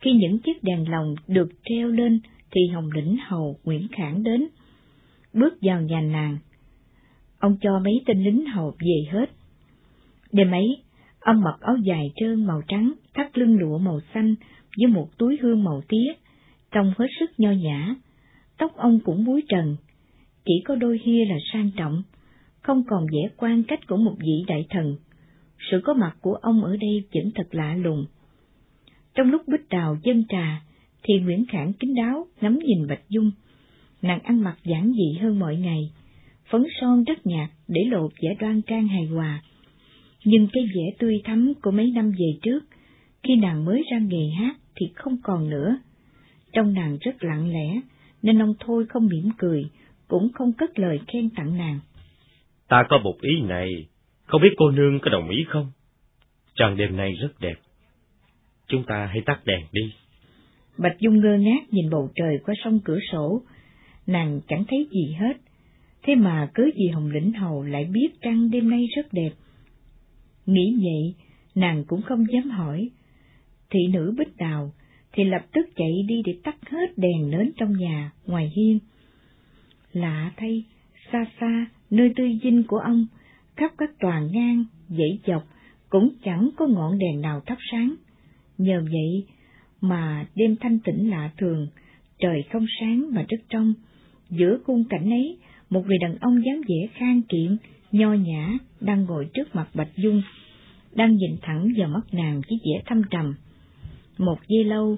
Khi những chiếc đèn lồng được treo lên, thì Hồng Lĩnh Hầu Nguyễn Khảng đến, bước vào nhà nàng. Ông cho mấy tên lính hầu về hết. Đêm ấy, ông mặc áo dài trơn màu trắng, thắt lưng lụa màu xanh với một túi hương màu tía, trông hết sức nho nhã. Tóc ông cũng búi trần, chỉ có đôi hia là sang trọng, không còn vẻ quan cách của một vị đại thần. Sự có mặt của ông ở đây vẫn thật lạ lùng. Trong lúc bích đào dân trà, thì Nguyễn Khảng kính đáo ngắm nhìn Bạch Dung. Nàng ăn mặc giản dị hơn mọi ngày, phấn son rất nhạt để lộ vẻ đoan trang hài hòa. Nhưng cái vẻ tươi thắm của mấy năm về trước, khi nàng mới ra nghề hát thì không còn nữa. Trong nàng rất lặng lẽ, nên ông thôi không mỉm cười, cũng không cất lời khen tặng nàng. Ta có một ý này, không biết cô nương có đồng ý không? Trăng đêm nay rất đẹp. Chúng ta hãy tắt đèn đi. Bạch Dung ngơ ngác nhìn bầu trời qua sông cửa sổ, nàng chẳng thấy gì hết. Thế mà cứ gì Hồng Lĩnh Hầu lại biết trăng đêm nay rất đẹp. Nghĩ vậy, nàng cũng không dám hỏi. Thị nữ bích đào thì lập tức chạy đi để tắt hết đèn nến trong nhà, ngoài hiên. Lạ thay, xa xa, nơi tươi dinh của ông, khắp các tòa ngang, dãy dọc, cũng chẳng có ngọn đèn nào thắp sáng. Nhờ vậy mà đêm thanh tĩnh lạ thường, trời không sáng mà rất trong. Giữa khung cảnh ấy, một người đàn ông dáng vẻ khang kiện, nho nhã, đang ngồi trước mặt Bạch Dung, đang nhìn thẳng vào mắt nàng với vẻ thâm trầm. Một giây lâu,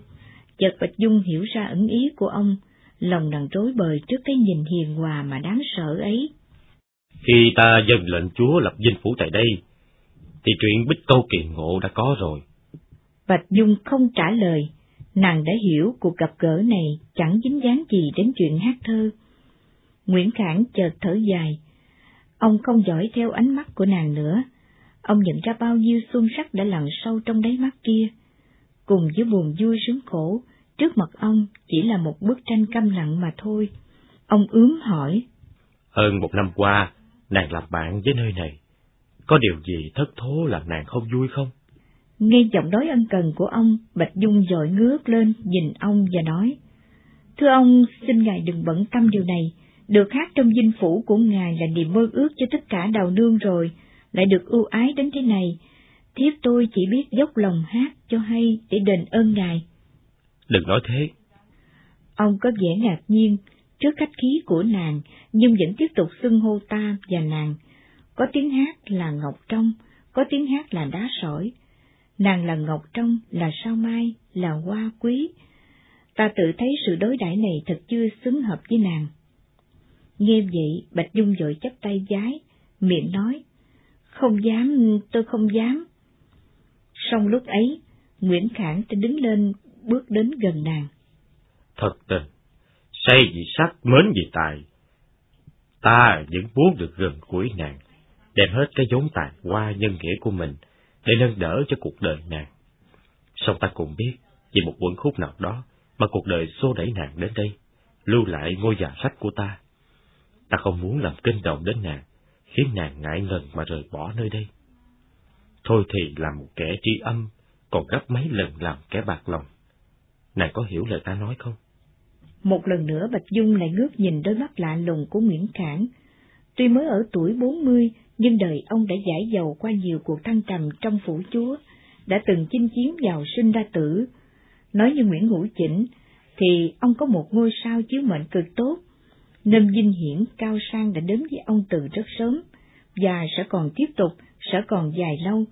chợt Bạch Dung hiểu ra ẩn ý của ông, lòng nàng rối bời trước cái nhìn hiền hòa mà đáng sợ ấy. Khi ta dâng lệnh chúa lập dinh phủ tại đây, thì chuyện bích câu kỳ ngộ đã có rồi. Bạch Dung không trả lời, nàng đã hiểu cuộc gặp gỡ này chẳng dính dáng gì đến chuyện hát thơ. Nguyễn Khảng chợt thở dài, ông không dõi theo ánh mắt của nàng nữa, ông nhận ra bao nhiêu xuân sắc đã lặn sâu trong đáy mắt kia. Cùng với buồn vui sướng khổ, trước mặt ông chỉ là một bức tranh câm lặng mà thôi. Ông ướm hỏi. Hơn một năm qua, nàng làm bạn với nơi này. Có điều gì thất thố làm nàng không vui không? Nghe giọng nói ân cần của ông, Bạch Dung dội ngước lên, nhìn ông và nói, Thưa ông, xin ngài đừng bận tâm điều này, được hát trong dinh phủ của ngài là niềm mơ ước cho tất cả đào nương rồi, lại được ưu ái đến thế này. Thiếp tôi chỉ biết dốc lòng hát cho hay để đền ơn ngài. Đừng nói thế. Ông có vẻ ngạc nhiên trước cách khí của nàng, nhưng vẫn tiếp tục xưng hô ta và nàng. Có tiếng hát là ngọc trong, có tiếng hát là đá sỏi, nàng là ngọc trong, là sao mai, là hoa quý. Ta tự thấy sự đối đãi này thật chưa xứng hợp với nàng. Nghe vậy, Bạch Dung vội chấp tay giái, miệng nói, không dám, tôi không dám. Xong lúc ấy, Nguyễn Khảng đã đứng lên, bước đến gần nàng. Thật tình, say vì sắc, mến vì tài. Ta vẫn muốn được gần cuối nàng, đem hết cái vốn tài qua nhân nghĩa của mình để nâng đỡ cho cuộc đời nàng. Song ta cũng biết, vì một quẩn khúc nào đó mà cuộc đời xô đẩy nàng đến đây, lưu lại ngôi nhà sách của ta. Ta không muốn làm kinh động đến nàng, khiến nàng ngại ngần mà rời bỏ nơi đây. Thôi thì làm một kẻ tri âm, còn gấp mấy lần làm kẻ bạc lòng. Nàng có hiểu lời ta nói không? Một lần nữa Bạch Dung lại ngước nhìn đôi mắt lạ lùng của Nguyễn Cảng. Tuy mới ở tuổi bốn mươi, nhưng đời ông đã giải dầu qua nhiều cuộc thăng trầm trong phủ chúa, đã từng chinh chiến giàu sinh ra tử. Nói như Nguyễn Hữu Chỉnh, thì ông có một ngôi sao chiếu mệnh cực tốt, nâm vinh hiển cao sang đã đến với ông từ rất sớm, và sẽ còn tiếp tục, sẽ còn dài lâu.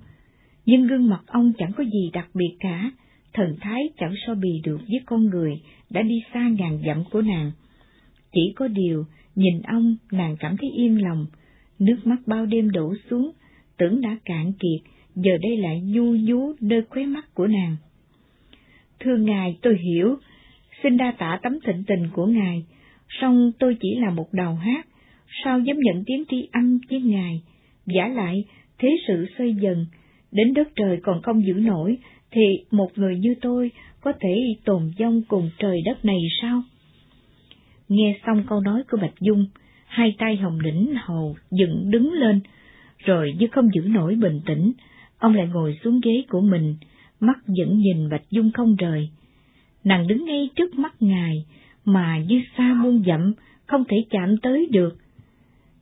Nhưng gương mặt ông chẳng có gì đặc biệt cả, thần thái chẳng so bì được với con người đã đi xa ngàn dặm của nàng. Chỉ có điều, nhìn ông nàng cảm thấy yên lòng, nước mắt bao đêm đổ xuống, tưởng đã cạn kiệt, giờ đây lại nhu nhú nơi khóe mắt của nàng. Thưa ngài, tôi hiểu, xin đa tả tấm thịnh tình của ngài, song tôi chỉ là một đầu hát, sao dám nhận tiếng tri âm với ngài, giả lại, thế sự xoay dần, đến đất trời còn không giữ nổi, thì một người như tôi có thể tồn vong cùng trời đất này sao? Nghe xong câu nói của Bạch Dung, hai tay hồng lĩnh hầu dựng đứng lên, rồi như không giữ nổi bình tĩnh, ông lại ngồi xuống ghế của mình, mắt vẫn nhìn Bạch Dung không rời. Nàng đứng ngay trước mắt ngài, mà như xa muôn dặm, không thể chạm tới được.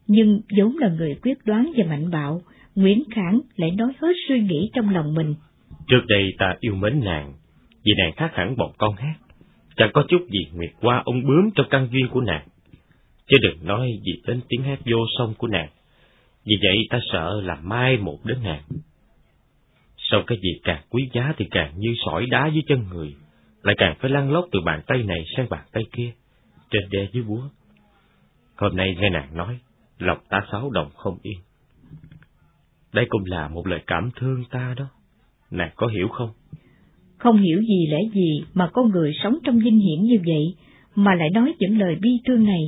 Nhưng vốn là người quyết đoán và mạnh bạo, Nguyễn Khảng lại nói hết suy nghĩ trong lòng mình. Trước đây ta yêu mến nàng, vì nàng khác hẳn bọn con hát, chẳng có chút gì nguyệt qua ông bướm trong căn duyên của nàng. Chứ đừng nói gì đến tiếng hát vô song của nàng, vì vậy ta sợ là mai một đến nàng. Sau cái gì càng quý giá thì càng như sỏi đá dưới chân người, lại càng phải lăn lóc từ bàn tay này sang bàn tay kia, trên đe dưới búa. Hôm nay nghe nàng nói, lòng ta sáu đồng không yên. Đây cũng là một lời cảm thương ta đó, nàng có hiểu không? Không hiểu gì lẽ gì mà con người sống trong vinh hiển như vậy, mà lại nói những lời bi thương này.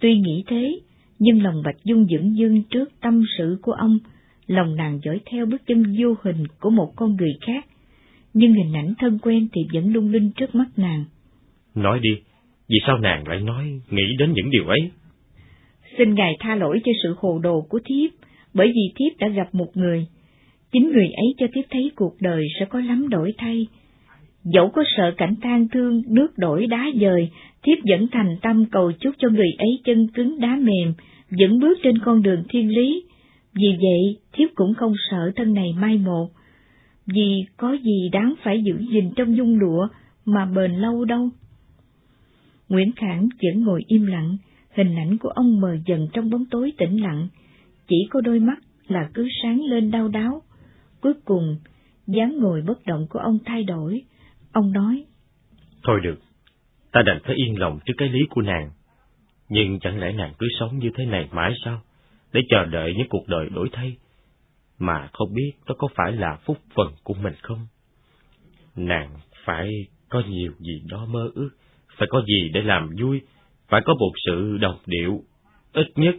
Tuy nghĩ thế, nhưng lòng Bạch Dung dững dưng trước tâm sự của ông, lòng nàng dõi theo bước chân vô hình của một con người khác, nhưng hình ảnh thân quen thì vẫn lung linh trước mắt nàng. Nói đi, vì sao nàng lại nói, nghĩ đến những điều ấy? Xin Ngài tha lỗi cho sự hồ đồ của thiếp, bởi vì thiếp đã gặp một người. Chính người ấy cho thiếp thấy cuộc đời sẽ có lắm đổi thay. Dẫu có sợ cảnh tan thương, nước đổi đá dời, thiếp vẫn thành tâm cầu chúc cho người ấy chân cứng đá mềm, vẫn bước trên con đường thiên lý. Vì vậy, thiếp cũng không sợ thân này mai một. Vì có gì đáng phải giữ gìn trong dung lụa mà bền lâu đâu. Nguyễn Khảng vẫn ngồi im lặng, hình ảnh của ông mờ dần trong bóng tối tĩnh lặng, chỉ có đôi mắt là cứ sáng lên đau đáo. Cuối cùng, dáng ngồi bất động của ông thay đổi, ông nói. Thôi được, ta đành phải yên lòng trước cái lý của nàng. Nhưng chẳng lẽ nàng cứ sống như thế này mãi sao, để chờ đợi những cuộc đời đổi thay, mà không biết đó có phải là phúc phần của mình không? Nàng phải có nhiều gì đó mơ ước, phải có gì để làm vui, phải có một sự đồng điệu, ít nhất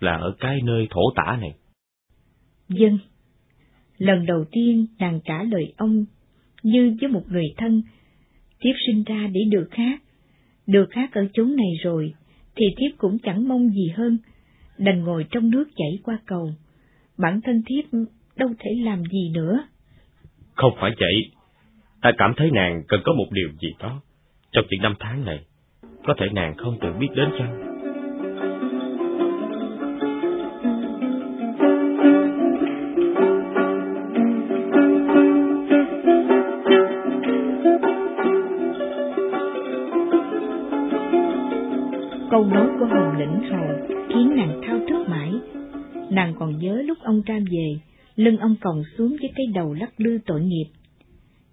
là ở cái nơi thổ tả này. Dân Lần đầu tiên nàng trả lời ông như với một người thân, thiếp sinh ra để được khác, được khác ở chốn này rồi, thì thiếp cũng chẳng mong gì hơn, đành ngồi trong nước chảy qua cầu. Bản thân thiếp đâu thể làm gì nữa. Không phải vậy, ta cảm thấy nàng cần có một điều gì đó trong những năm tháng này, có thể nàng không tự biết đến chăng? Câu nói của Hồng Lĩnh Hầu khiến nàng thao còn nhớ lúc ông Tram về, lưng ông còng xuống với cái đầu lắc lư tội nghiệp.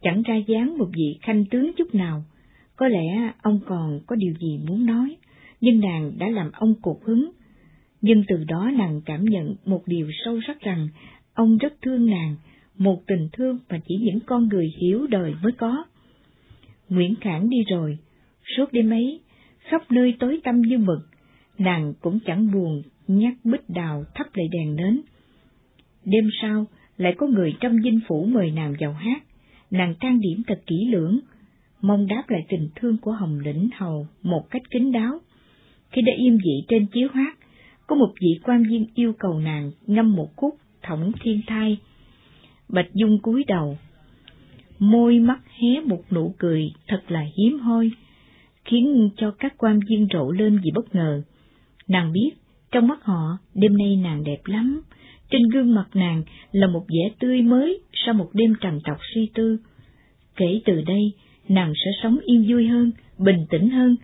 Chẳng ra dáng một vị khanh tướng chút nào, có lẽ ông còn có điều gì muốn nói, nhưng nàng đã làm ông cột hứng. Nhưng từ đó nàng cảm nhận một điều sâu sắc rằng ông rất thương nàng, một tình thương mà chỉ những con người hiểu đời mới có. Nguyễn Khảng đi rồi, suốt đêm ấy, khắp nơi tối tăm như mực, nàng cũng chẳng buồn nhắc bích đào thắp lại đèn nến. Đêm sau, lại có người trong dinh phủ mời nàng vào hát, nàng trang điểm thật kỹ lưỡng, mong đáp lại tình thương của Hồng Lĩnh Hầu một cách kín đáo. Khi đã im dị trên chiếu hát, có một vị quan viên yêu cầu nàng ngâm một khúc thổng thiên thai. Bạch Dung cúi đầu, môi mắt hé một nụ cười thật là hiếm hoi, khiến cho các quan viên rộ lên vì bất ngờ. Nàng biết, trong mắt họ, đêm nay nàng đẹp lắm, trên gương mặt nàng là một vẻ tươi mới sau một đêm trầm trọc suy tư. Kể từ đây, nàng sẽ sống yên vui hơn, bình tĩnh hơn.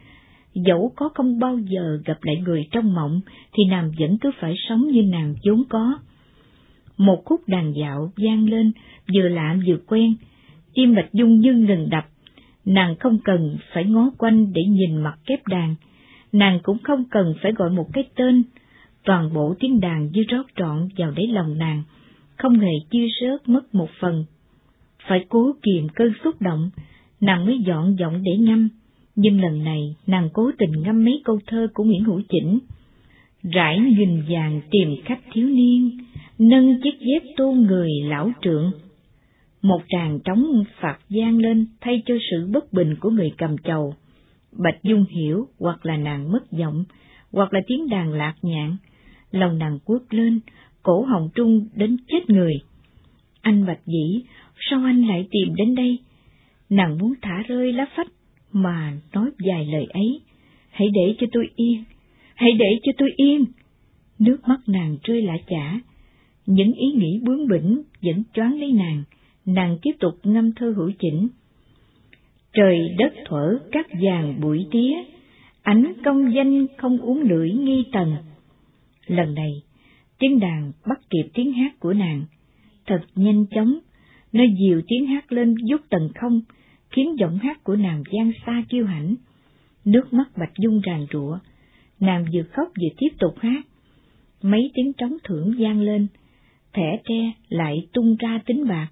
Dẫu có không bao giờ gặp lại người trong mộng, thì nàng vẫn cứ phải sống như nàng vốn có. Một khúc đàn dạo vang lên, vừa lạ vừa quen, tim Bạch Dung như ngừng đập. Nàng không cần phải ngó quanh để nhìn mặt kép đàn, nàng cũng không cần phải gọi một cái tên, toàn bộ tiếng đàn như rót trọn vào đáy lòng nàng, không hề chia sớt mất một phần. Phải cố kiềm cơn xúc động, nàng mới dọn giọng để ngâm, nhưng lần này nàng cố tình ngâm mấy câu thơ của Nguyễn Hữu Chỉnh. Rải nhìn vàng tìm khách thiếu niên, nâng chiếc dép tô người lão trượng. Một tràng trống phạt gian lên thay cho sự bất bình của người cầm chầu. Bạch Dung hiểu hoặc là nàng mất giọng, hoặc là tiếng đàn lạc nhạn, lòng nàng quất lên, cổ họng trung đến chết người. Anh Bạch Dĩ, sao anh lại tìm đến đây? Nàng muốn thả rơi lá phách, mà nói vài lời ấy. Hãy để cho tôi yên, hãy để cho tôi yên. Nước mắt nàng rơi lạ chả, những ý nghĩ bướng bỉnh vẫn choáng lấy nàng, nàng tiếp tục ngâm thơ hữu chỉnh. Trời đất thở các vàng bụi tía, ánh công danh không uống lưỡi nghi tầng. Lần này, tiếng đàn bắt kịp tiếng hát của nàng, thật nhanh chóng, nó dìu tiếng hát lên giúp tầng không, khiến giọng hát của nàng gian xa kiêu hãnh. Nước mắt Bạch Dung ràn rụa, nàng vừa khóc vừa tiếp tục hát. Mấy tiếng trống thưởng gian lên, thẻ tre lại tung ra tính bạc,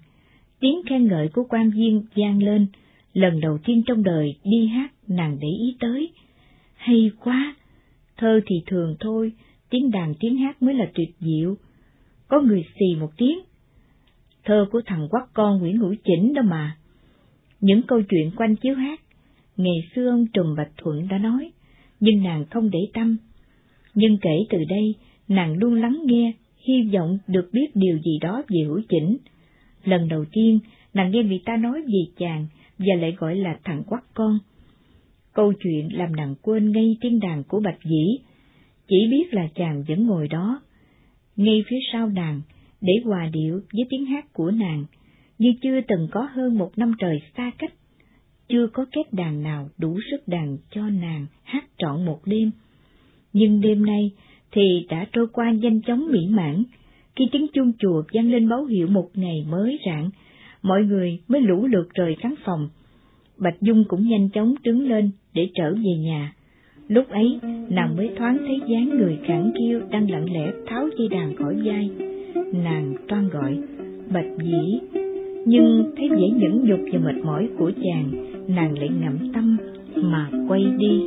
tiếng khen ngợi của quan viên gian lên, lần đầu tiên trong đời đi hát nàng để ý tới. Hay quá! Thơ thì thường thôi, tiếng đàn tiếng hát mới là tuyệt diệu. Có người xì một tiếng. Thơ của thằng quắc con Nguyễn Hữu Chỉnh đó mà. Những câu chuyện quanh chiếu hát, ngày xưa ông Trùm Bạch Thuận đã nói, nhưng nàng không để tâm. Nhưng kể từ đây, nàng luôn lắng nghe, hy vọng được biết điều gì đó về Hữu Chỉnh. Lần đầu tiên, nàng nghe người ta nói về chàng, và lại gọi là thằng quắc con. Câu chuyện làm nàng quên ngay tiếng đàn của Bạch Dĩ, chỉ biết là chàng vẫn ngồi đó, ngay phía sau nàng, để hòa điệu với tiếng hát của nàng, như chưa từng có hơn một năm trời xa cách, chưa có kết đàn nào đủ sức đàn cho nàng hát trọn một đêm. Nhưng đêm nay thì đã trôi qua nhanh chóng mỹ mãn, khi tiếng chuông chùa vang lên báo hiệu một ngày mới rạng, mọi người mới lũ lượt rời khán phòng. Bạch Dung cũng nhanh chóng đứng lên để trở về nhà. Lúc ấy, nàng mới thoáng thấy dáng người cản kiêu đang lặng lẽ tháo dây đàn khỏi vai. Nàng toan gọi, Bạch Dĩ, nhưng thấy vẻ nhẫn nhục và mệt mỏi của chàng, nàng lại ngậm tâm mà quay đi.